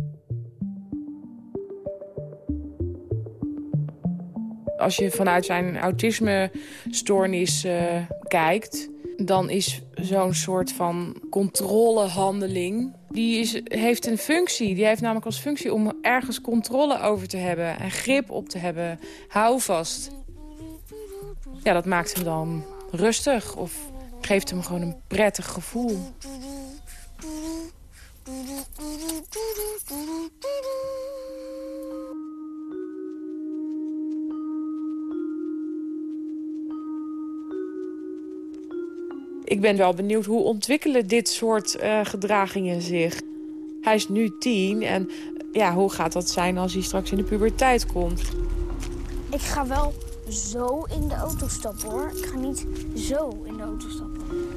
Als je vanuit zijn autisme-stoornis eh, kijkt... dan is zo'n soort van controlehandeling... die is, heeft een functie. Die heeft namelijk als functie om ergens controle over te hebben... en grip op te hebben, houvast. Ja, dat maakt hem dan rustig of geeft hem gewoon een prettig gevoel. Ik ben wel benieuwd hoe ontwikkelen dit soort uh, gedragingen zich. Hij is nu tien en ja, hoe gaat dat zijn als hij straks in de puberteit komt? Ik ga wel zo in de auto stappen hoor. Ik ga niet zo in de auto stappen.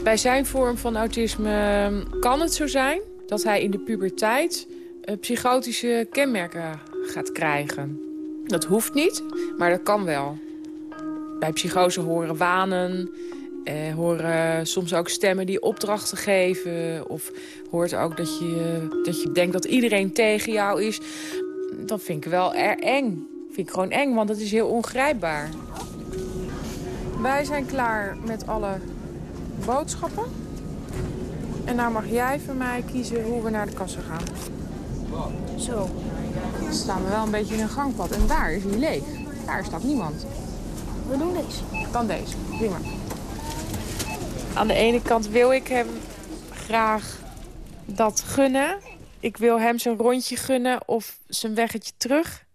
Bij zijn vorm van autisme kan het zo zijn dat hij in de puberteit uh, psychotische kenmerken gaat krijgen. Dat hoeft niet, maar dat kan wel. Bij psychose horen wanen, eh, horen soms ook stemmen die opdrachten geven. Of hoort ook dat je, dat je denkt dat iedereen tegen jou is. Dat vind ik wel erg eng. vind ik gewoon eng, want het is heel ongrijpbaar. Wij zijn klaar met alle boodschappen. En nou mag jij voor mij kiezen hoe we naar de kassa gaan. Zo. Dan staan we wel een beetje in een gangpad. En daar is hij leeg. Daar staat niemand. We doen deze. Dan deze. Prima. Aan de ene kant wil ik hem graag dat gunnen. Ik wil hem zijn rondje gunnen of zijn weggetje terug.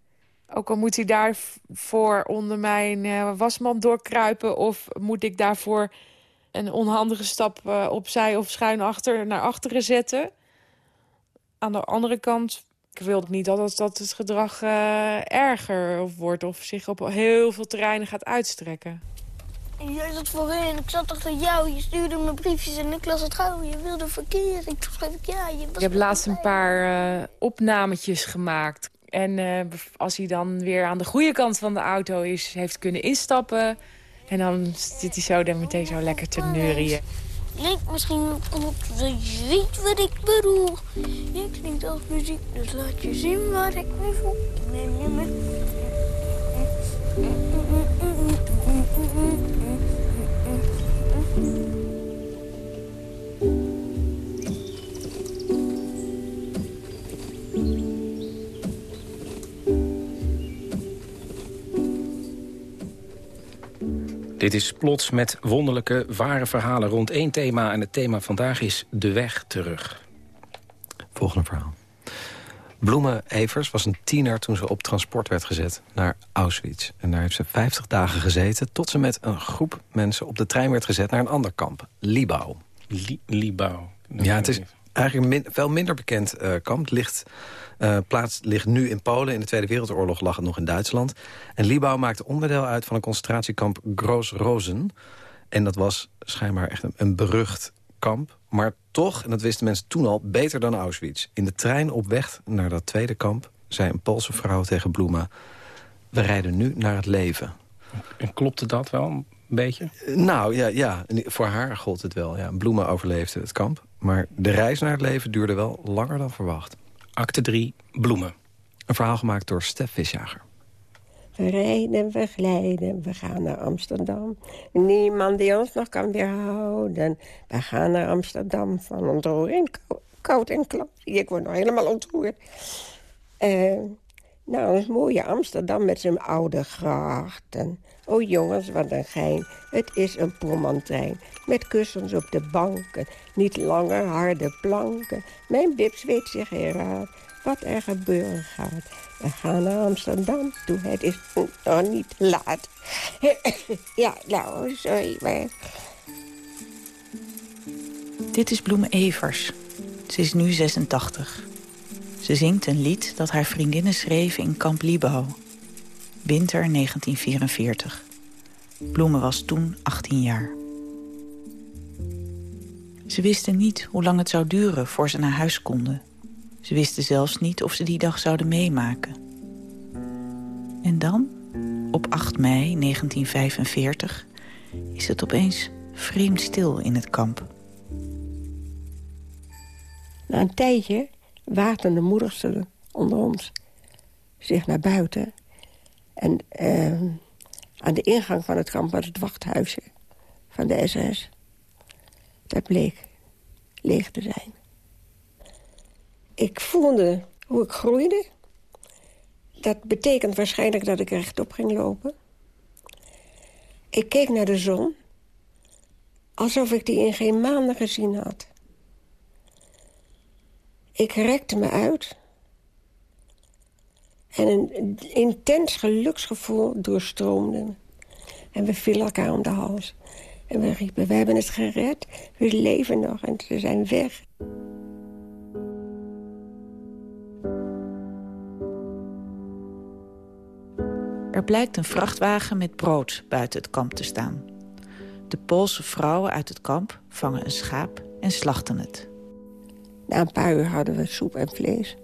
Ook al moet hij daarvoor onder mijn uh, wasmand doorkruipen... of moet ik daarvoor een onhandige stap uh, opzij of schuin achter naar achteren zetten. Aan de andere kant ik wil niet dat het, dat het gedrag uh, erger wordt... of zich op heel veel terreinen gaat uitstrekken. En jij zat voorin, ik zat achter jou, je stuurde me briefjes en ik las het gauw. Je wilde verkeer, ik schreef ja. Je ik heb laatst een paar uh, opnametjes gemaakt. En uh, als hij dan weer aan de goede kant van de auto is, heeft kunnen instappen... en dan zit hij zo dan meteen zo lekker te neurien. Lijkt misschien op je weet wat ik bedoel. Je klinkt als muziek, dus laat je zien wat ik me voel. Neem. Dit is Plots met wonderlijke, ware verhalen rond één thema. En het thema vandaag is de weg terug. Volgende verhaal. Bloemen Evers was een tiener toen ze op transport werd gezet naar Auschwitz. En daar heeft ze 50 dagen gezeten tot ze met een groep mensen op de trein werd gezet naar een ander kamp, Libau. Li Libau. Ja, het is eigenlijk een min, veel minder bekend uh, kamp. Ligt, uh, plaats ligt nu in Polen. In de Tweede Wereldoorlog lag het nog in Duitsland. En Libau maakte onderdeel uit van een concentratiekamp Gross-Rosen. En dat was schijnbaar echt een, een berucht kamp. Maar toch, en dat wisten mensen toen al, beter dan Auschwitz. In de trein op weg naar dat tweede kamp zei een Poolse vrouw tegen Bloema... we rijden nu naar het leven. En klopte dat wel? Een beetje? Nou, ja, ja, voor haar gold het wel. Ja. Bloemen overleefde het kamp. Maar de reis naar het leven duurde wel langer dan verwacht. Acte 3, Bloemen. Een verhaal gemaakt door Stef Visjager. We rijden, we glijden, we gaan naar Amsterdam. Niemand die ons nog kan weerhouden. We gaan naar Amsterdam van ontroering, koud en klap. Ik word nog helemaal ontroerd. Uh, nou, het mooie Amsterdam met zijn oude grachten. Oh jongens, wat een gein. Het is een poormantrein. Met kussens op de banken. Niet langer harde planken. Mijn bips weet zich heraad wat er gebeuren gaat. We gaan naar Amsterdam toe. Het is nog niet laat. ja, nou, sorry, maar... Dit is Bloemen Evers. Ze is nu 86. Ze zingt een lied dat haar vriendinnen schreven in Kamp Libau. Winter 1944. Bloemen was toen 18 jaar. Ze wisten niet hoe lang het zou duren voor ze naar huis konden. Ze wisten zelfs niet of ze die dag zouden meemaken. En dan, op 8 mei 1945, is het opeens vreemd stil in het kamp. Na een tijdje waten de moedigsten onder ons zich naar buiten. En uh, aan de ingang van het kamp was het wachthuisje van de SS. Dat bleek leeg te zijn. Ik voelde hoe ik groeide. Dat betekent waarschijnlijk dat ik rechtop ging lopen. Ik keek naar de zon. Alsof ik die in geen maanden gezien had. Ik rekte me uit. En een intens geluksgevoel doorstroomde. En we vielen elkaar om de hals. En we riepen, we hebben het gered. We leven nog en ze zijn weg. Er blijkt een vrachtwagen met brood buiten het kamp te staan. De Poolse vrouwen uit het kamp vangen een schaap en slachten het. Na een paar uur hadden we soep en vlees.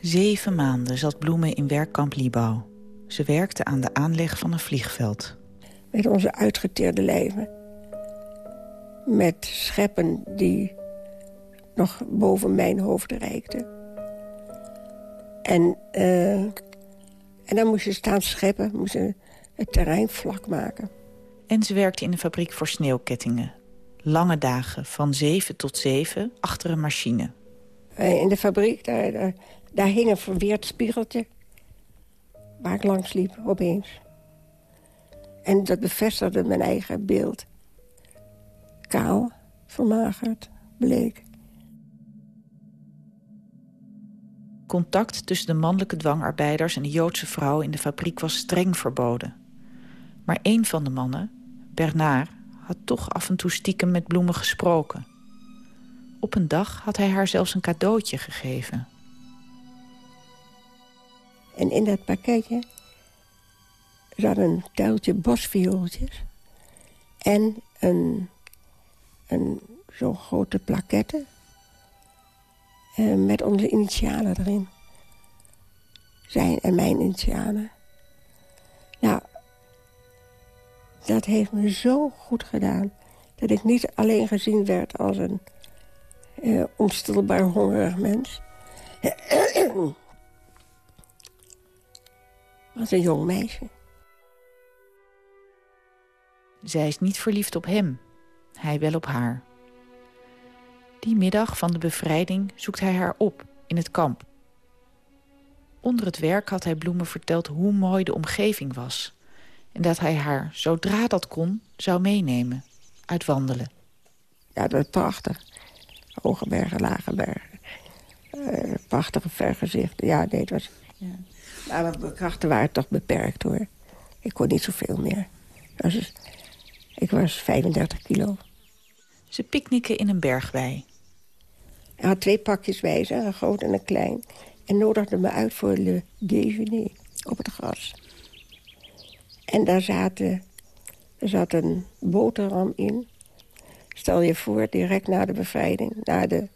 Zeven maanden zat Bloemen in werkkamp Libau. Ze werkte aan de aanleg van een vliegveld. Met onze uitgeteerde leven. Met scheppen die nog boven mijn hoofd reikten. En, uh, en dan moest je staan scheppen, moest je het terrein vlak maken. En ze werkte in een fabriek voor sneeuwkettingen. Lange dagen, van zeven tot zeven, achter een machine. In de fabriek, daar, daar, daar hing een verweerd spiegeltje... waar ik langs liep, opeens. En dat bevestigde mijn eigen beeld. Kaal, vermagerd, bleek. Contact tussen de mannelijke dwangarbeiders en de Joodse vrouw in de fabriek was streng verboden. Maar een van de mannen, Bernard, had toch af en toe stiekem met bloemen gesproken. Op een dag had hij haar zelfs een cadeautje gegeven. En in dat pakketje zat een tuiltje bosviooltjes... en een, een zo'n grote plaquette uh, met onze initialen erin. Zijn en mijn initialen. Nou, dat heeft me zo goed gedaan... dat ik niet alleen gezien werd als een uh, onstilbaar hongerig mens... als een jong meisje. Zij is niet verliefd op hem. Hij wel op haar. Die middag van de bevrijding zoekt hij haar op in het kamp. Onder het werk had hij Bloemen verteld hoe mooi de omgeving was... en dat hij haar, zodra dat kon, zou meenemen, uitwandelen. Ja, dat is prachtig. Hoge bergen, lage bergen. Uh, prachtige vergezichten. Ja, nee, het was... Ja. Maar mijn krachten waren toch beperkt, hoor. Ik kon niet zoveel meer. Dus, ik was 35 kilo. Ze picknicken in een bergwei. Hij had twee pakjes wijzen, een groot en een klein. En nodigde me uit voor le déjeuner op het gras. En daar, zaten, er zat een boterham in. Stel je voor, direct na de bevrijding, na de,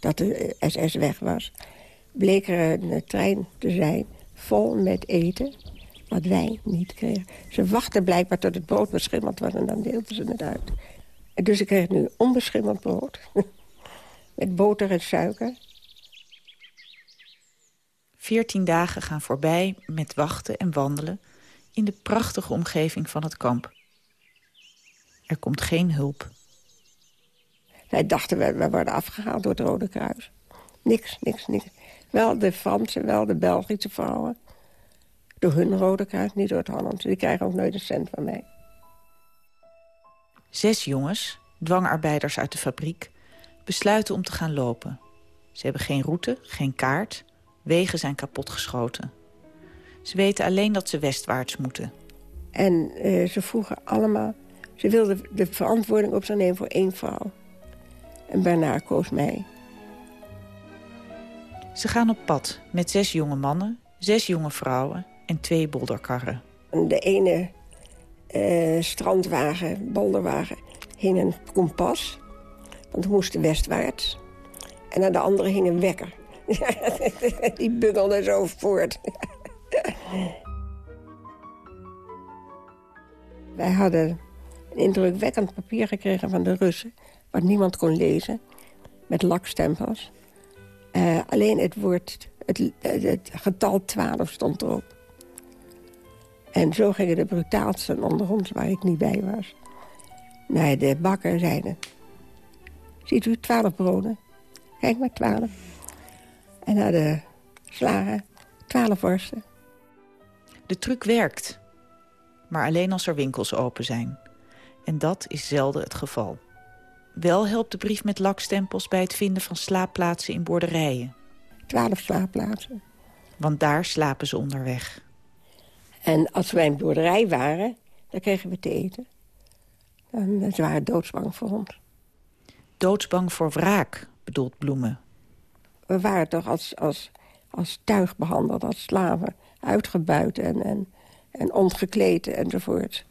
dat de SS weg was... bleek er een trein te zijn vol met eten. wat wij niet kregen. Ze wachten blijkbaar tot het brood beschimmeld was en dan deelden ze het uit. En dus ik kreeg nu onbeschimmeld brood. Met boter en suiker. Veertien dagen gaan voorbij met wachten en wandelen... in de prachtige omgeving van het kamp. Er komt geen hulp. Wij dachten, we, we worden afgehaald door het Rode Kruis. Niks, niks, niks. Wel de Franse, wel de Belgische vrouwen. Door hun Rode Kruis, niet door het Hollandse. Die krijgen ook nooit een cent van mij. Zes jongens, dwangarbeiders uit de fabriek, besluiten om te gaan lopen. Ze hebben geen route, geen kaart. Wegen zijn kapotgeschoten. Ze weten alleen dat ze westwaarts moeten. En uh, ze vroegen allemaal... Ze wilden de verantwoording op zich nemen voor één vrouw. En Bernard koos mij. Ze gaan op pad met zes jonge mannen, zes jonge vrouwen en twee bolderkarren. De ene uh, strandwagen, bolderwagen, hing een kompas. Want we moesten westwaarts. En aan de andere hing een wekker. Die bungelde zo voort. Wij hadden een indrukwekkend papier gekregen van de Russen... wat niemand kon lezen, met lakstempels. Uh, alleen het woord, het, het, getal 12 stond erop. En zo gingen de brutaalsten onder ons, waar ik niet bij was... naar de bakker zeiden... Ziet u, twaalf broden? Kijk maar, twaalf. En naar de slagen, twaalf worsten. De truc werkt. Maar alleen als er winkels open zijn. En dat is zelden het geval. Wel helpt de brief met lakstempels bij het vinden van slaapplaatsen in boerderijen. Twaalf slaapplaatsen. Want daar slapen ze onderweg. En als wij in boerderij waren, dan kregen we te eten. Dan ze waren doodsbang voor ons. Doodsbang voor wraak, bedoelt Bloemen. We waren toch als, als, als tuig behandeld, als slaven. Uitgebuit en, en, en ontgekleed enzovoort.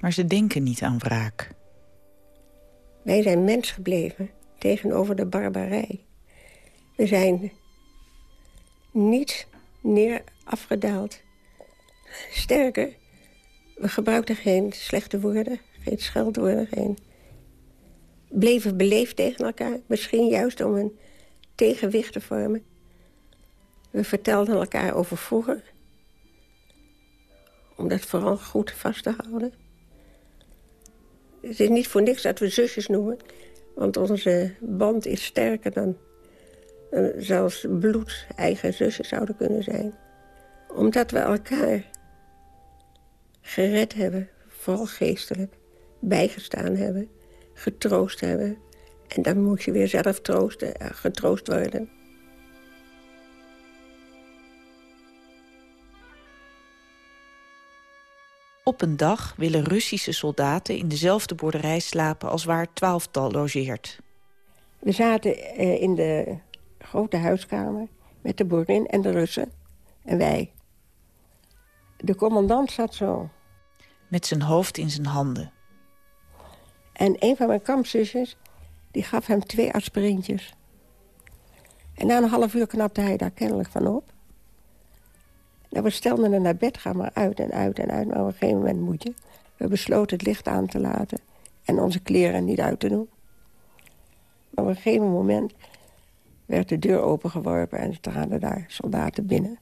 Maar ze denken niet aan wraak. Wij zijn mens gebleven tegenover de barbarij. We zijn niet neer afgedaald. Sterker, we gebruikten geen slechte woorden, geen scheldwoorden, geen... bleven beleefd tegen elkaar. Misschien juist om een tegenwicht te vormen. We vertelden elkaar over vroeger. Om dat vooral goed vast te houden. Het is niet voor niks dat we zusjes noemen. Want onze band is sterker dan, dan zelfs bloed eigen zusjes zouden kunnen zijn. Omdat we elkaar gered hebben, vooral geestelijk, bijgestaan hebben, getroost hebben. En dan moet je weer zelf troosten, getroost worden. Op een dag willen Russische soldaten in dezelfde boerderij slapen... als waar het twaalftal logeert. We zaten eh, in de grote huiskamer met de boerin en de Russen. En wij. De commandant zat zo. Met zijn hoofd in zijn handen. En een van mijn kampzusjes, die gaf hem twee aspirintjes. En na een half uur knapte hij daar kennelijk van op. Nou, we stelden er naar bed, gaan maar uit en uit en uit. Maar op een gegeven moment moet je. We besloten het licht aan te laten en onze kleren niet uit te doen. Maar op een gegeven moment werd de deur opengeworpen... en traden daar soldaten binnen.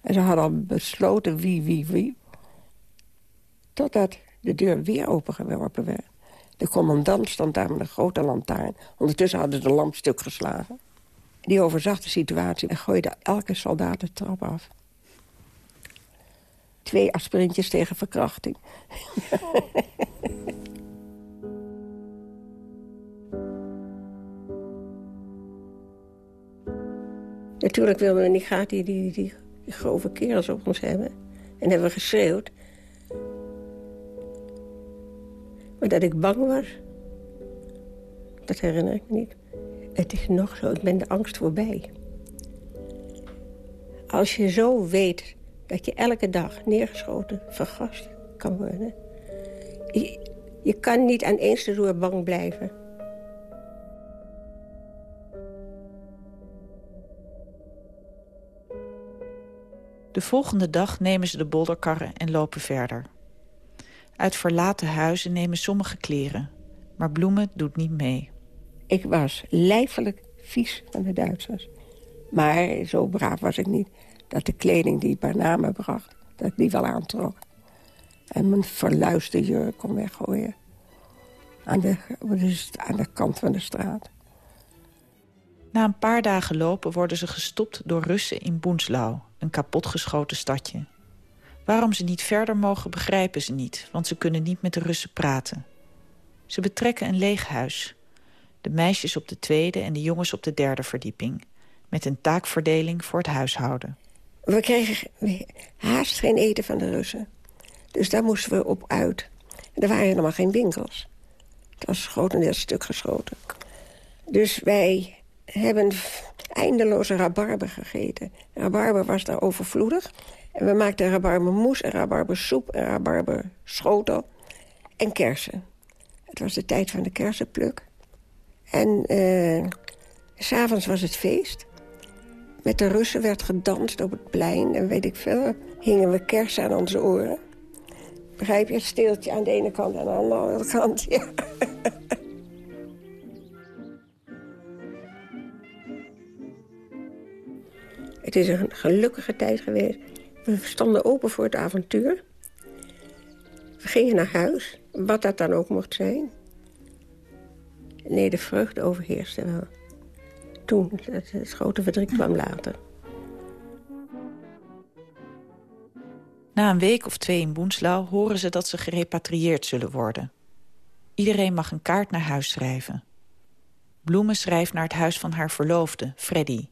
En ze hadden al besloten wie, wie, wie. Totdat de deur weer opengeworpen werd. De commandant stond daar met een grote lantaarn. Ondertussen hadden ze de lamp stuk geslagen. Die overzag de situatie en gooide elke soldaat de trap af. Twee aspirintjes tegen verkrachting. Natuurlijk wilden we niet graag die, die, die, die grove kerels op ons hebben. En hebben we geschreeuwd. Maar dat ik bang was, dat herinner ik me niet. Het is nog zo, ik ben de angst voorbij. Als je zo weet dat je elke dag neergeschoten, vergast kan worden... Je, kan niet aan eens roer bang blijven. De volgende dag nemen ze de bolderkarren en lopen verder. Uit verlaten huizen nemen sommige kleren. Maar Bloemen doet niet mee. Ik was lijfelijk vies van de Duitsers. Maar zo braaf was ik niet dat de kleding die ik bij namen bracht... dat ik die wel aantrok. En mijn verluiste jurk kon weggooien. Aan de, aan de kant van de straat. Na een paar dagen lopen worden ze gestopt door Russen in Boenslau, een kapotgeschoten stadje. Waarom ze niet verder mogen begrijpen ze niet, want ze kunnen niet met de Russen praten. Ze betrekken een leeg huis. De meisjes op de tweede en de jongens op de derde verdieping. Met een taakverdeling voor het huishouden. We kregen haast geen eten van de Russen. Dus daar moesten we op uit. er waren helemaal geen winkels. Het was grotendeels stuk geschoten. Dus wij hebben eindeloze rabarber gegeten. Rabarber was daar overvloedig. En we maakten rabarbermoes en rabarbersoep en rabarberschotel en kersen. Het was de tijd van de kersenpluk. En uh, s'avonds was het feest. Met de Russen werd gedanst op het plein en weet ik veel. Hingen we kersen aan onze oren. Begrijp je? Steeltje aan de ene kant en aan de andere kant, ja. Het is een gelukkige tijd geweest. We stonden open voor het avontuur. We gingen naar huis, wat dat dan ook mocht zijn. Nee, de vreugde overheerste. Toen, het, het grote verdriet kwam later. Na een week of twee in Boenslau horen ze dat ze gerepatrieerd zullen worden. Iedereen mag een kaart naar huis schrijven. Bloemen schrijft naar het huis van haar verloofde, Freddy.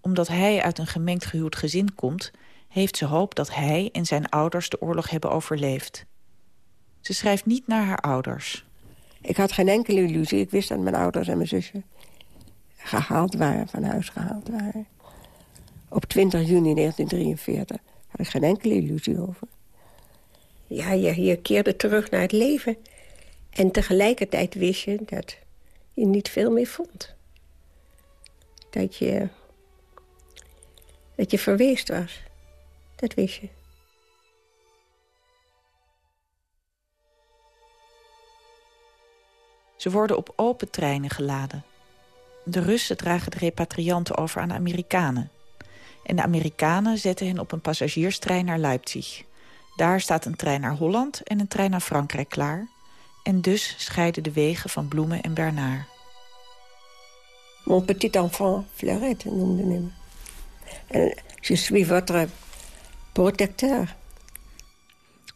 Omdat hij uit een gemengd gehuwd gezin komt... heeft ze hoop dat hij en zijn ouders de oorlog hebben overleefd. Ze schrijft niet naar haar ouders. Ik had geen enkele illusie. Ik wist dat mijn ouders en mijn zusje gehaald waren, van huis gehaald waren. Op 20 juni 1943 had ik geen enkele illusie over. Ja, je, keerde terug naar het leven. En tegelijkertijd wist je dat je niet veel meer vond. Dat je, dat je verweest was. Dat wist je. Ze worden op open treinen geladen. De Russen dragen de repatrianten over aan de Amerikanen. En de Amerikanen zetten hen op een passagierstrein naar Leipzig. Daar staat een trein naar Holland en een trein naar Frankrijk klaar. En dus scheiden de wegen van Bloemen en Bernard. Mon petit enfant Fleurette noemde hem. En je suis votre protecteur.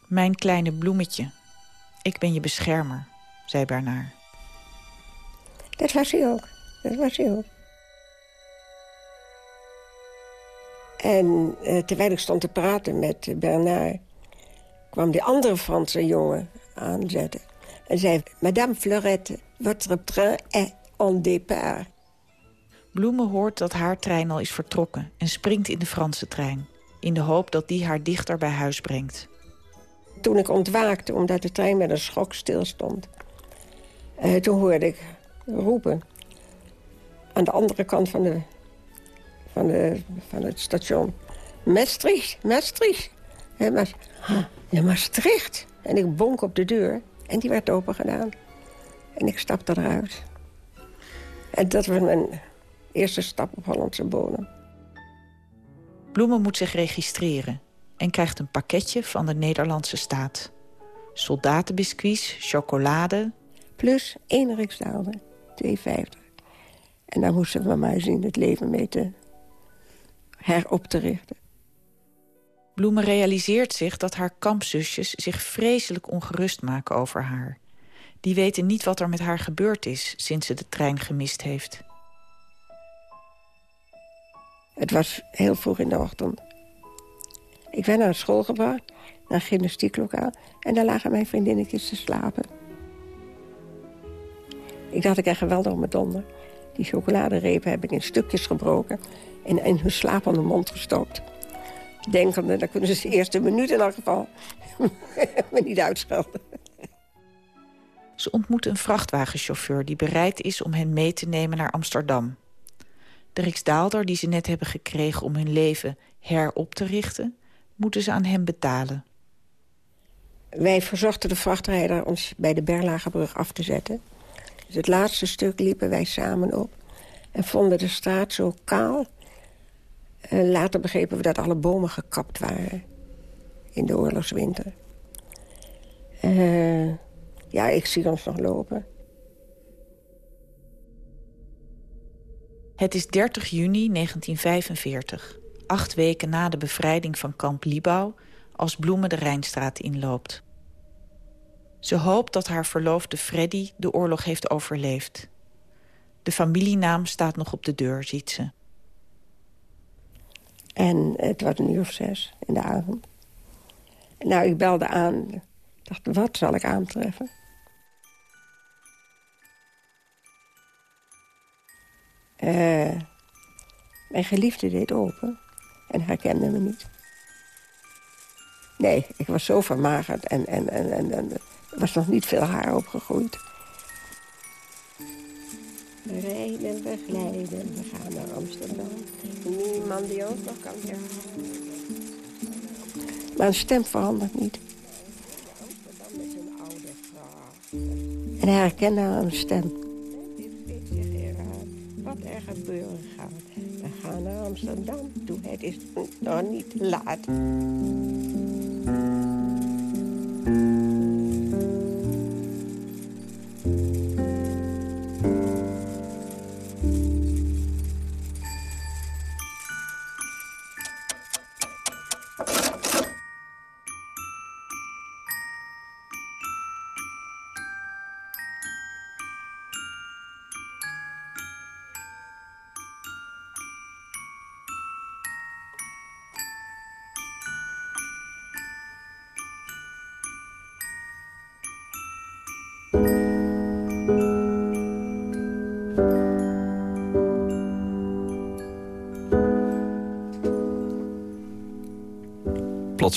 Mijn kleine bloemetje. Ik ben je beschermer, zei Bernard. Dat was hij ook. Dat was hij ook. En eh, terwijl ik stond te praten met Bernard... kwam die andere Franse jongen aanzetten. En zei, Madame Fleurette, votre train est en départ. Bloemen hoort dat haar trein al is vertrokken... en springt in de Franse trein. In de hoop dat die haar dichter bij huis brengt. Toen ik ontwaakte, omdat de trein met een schok stilstond... Uh, toen hoorde ik roepen. Aan de andere kant van, de, van, de, van het station. Maastricht, Maastricht. Maar, ja, Maastricht. En ik bonk op de deur. En die werd open gedaan. En ik stapte eruit. En dat was mijn eerste stap op Hollandse bodem. Bloemen moet zich registreren en krijgt een pakketje van de Nederlandse staat. Soldatenbiscuits, chocolade... Plus één riksdaalder. 2,50. En daar moesten we maar zien het leven mee te herop te richten. Bloemen realiseert zich dat haar kampzusjes zich vreselijk ongerust maken over haar. Die weten niet wat er met haar gebeurd is sinds ze de trein gemist heeft. Het was heel vroeg in de ochtend. Ik werd naar school gebracht, naar een gymnastieklokaal... en daar lagen mijn vriendinnetjes te slapen. Ik dacht, ik krijg geweldig met donder. Die chocoladerepen heb ik in stukjes gebroken... en in hun slapende mond gestopt. Denkende, dan kunnen ze de eerste minuut in elk geval me niet uitschelden. Ze ontmoet een vrachtwagenchauffeur die bereid is om hen mee te nemen naar Amsterdam. De Riksdaalder die ze net hebben gekregen om hun leven herop te richten, moeten ze aan hem betalen. Wij verzochten de vrachtrijder ons bij de Berlagebrug af te zetten. Dus het laatste stuk liepen wij samen op. En vonden de straat zo kaal. Later begrepen we dat alle bomen gekapt waren. In de oorlogswinter. Uh, ja, ik zie ons nog lopen. Het is 30 juni 1945, acht weken na de bevrijding van kamp Libau... als Bloemen de Rijnstraat inloopt. Ze hoopt dat haar verloofde Freddy de oorlog heeft overleefd. De familienaam staat nog op de deur, ziet ze. En het was een uur of zes in de avond. Nou, ik belde aan. Ik dacht, wat zal ik aantreffen? Uh, mijn geliefde deed open en herkende me niet. Nee, ik was zo vermagerd en, en, en, en, was nog niet veel haar opgegroeid. We rijden, we glijden, we gaan naar Amsterdam. Niemand die ons nog kan weerhouden. Maar een stem verandert niet. Amsterdam is een oude vrouw. En hij herkende haar een stem. Wat er gebeuren gaat. We gaan naar Amsterdam toe. Het is nog niet laat.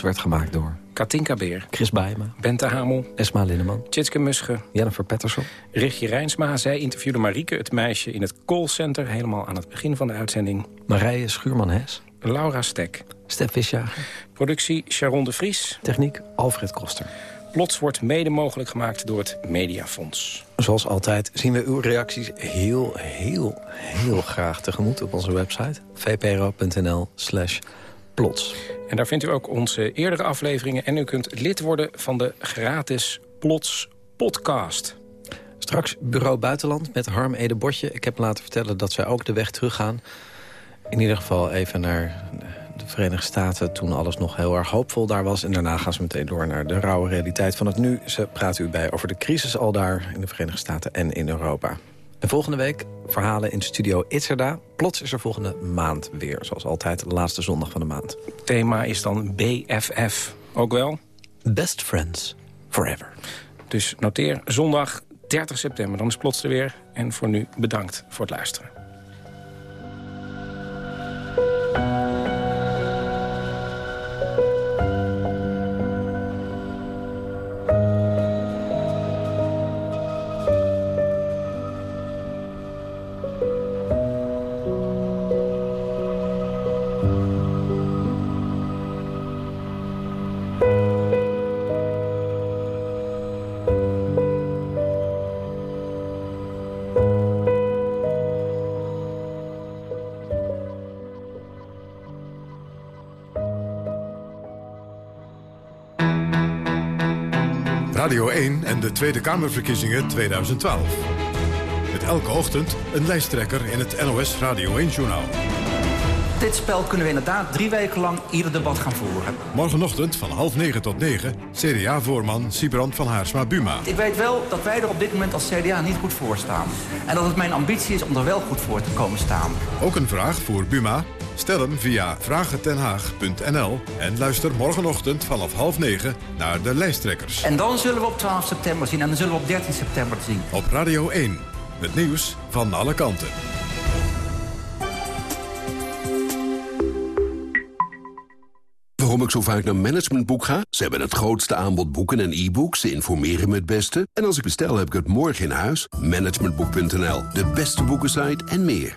Werd gemaakt door... Katinka Beer. Chris Bijma. Bente Hamel. Esma Linneman. Tjitske Musche. Jennifer Patterson. Richtje Rijnsma. Zij interviewde Marieke, het meisje, in het callcenter... helemaal aan het begin van de uitzending. Marije Schuurman-Hes. Laura Stek. Stef Visjager. Productie Sharon de Vries. Techniek Alfred Koster. Plots wordt mede mogelijk gemaakt door het Mediafonds. Zoals altijd zien we uw reacties heel, heel, heel graag tegemoet op onze website. vpro.nl slash plots. En daar vindt u ook onze eerdere afleveringen. En u kunt lid worden van de gratis Plots podcast. Straks Bureau Buitenland met Harm Ede Botje. Ik heb laten vertellen dat zij ook de weg teruggaan. In ieder geval even naar de Verenigde Staten... toen alles nog heel erg hoopvol daar was. En daarna gaan ze meteen door naar de rauwe realiteit van het nu. Ze praten u bij over de crisis al daar in de Verenigde Staten en in Europa. En volgende week verhalen in studio Itzerda. Plots is er volgende maand weer. Zoals altijd de laatste zondag van de maand. Thema is dan BFF. Ook wel? Best Friends Forever. Dus noteer zondag 30 september. Dan is Plots er weer. En voor nu bedankt voor het luisteren. Radio 1 en de Tweede Kamerverkiezingen 2012. Met elke ochtend een lijsttrekker in het NOS Radio 1-journaal. Dit spel kunnen we inderdaad drie weken lang ieder debat gaan voeren. Morgenochtend van half negen tot negen, CDA-voorman Sibrand van Haarsma-Buma. Ik weet wel dat wij er op dit moment als CDA niet goed voor staan. En dat het mijn ambitie is om er wel goed voor te komen staan. Ook een vraag voor Buma? Stel hem via vragentenhaag.nl en luister morgenochtend vanaf half negen naar de lijsttrekkers. En dan zullen we op 12 september zien en dan zullen we op 13 september zien. Op Radio 1, het nieuws van alle kanten. Waarom ik zo vaak naar Managementboek ga? Ze hebben het grootste aanbod boeken en e-books. Ze informeren me het beste. En als ik bestel, heb ik het morgen in huis. Managementboek.nl, de beste boekensite en meer.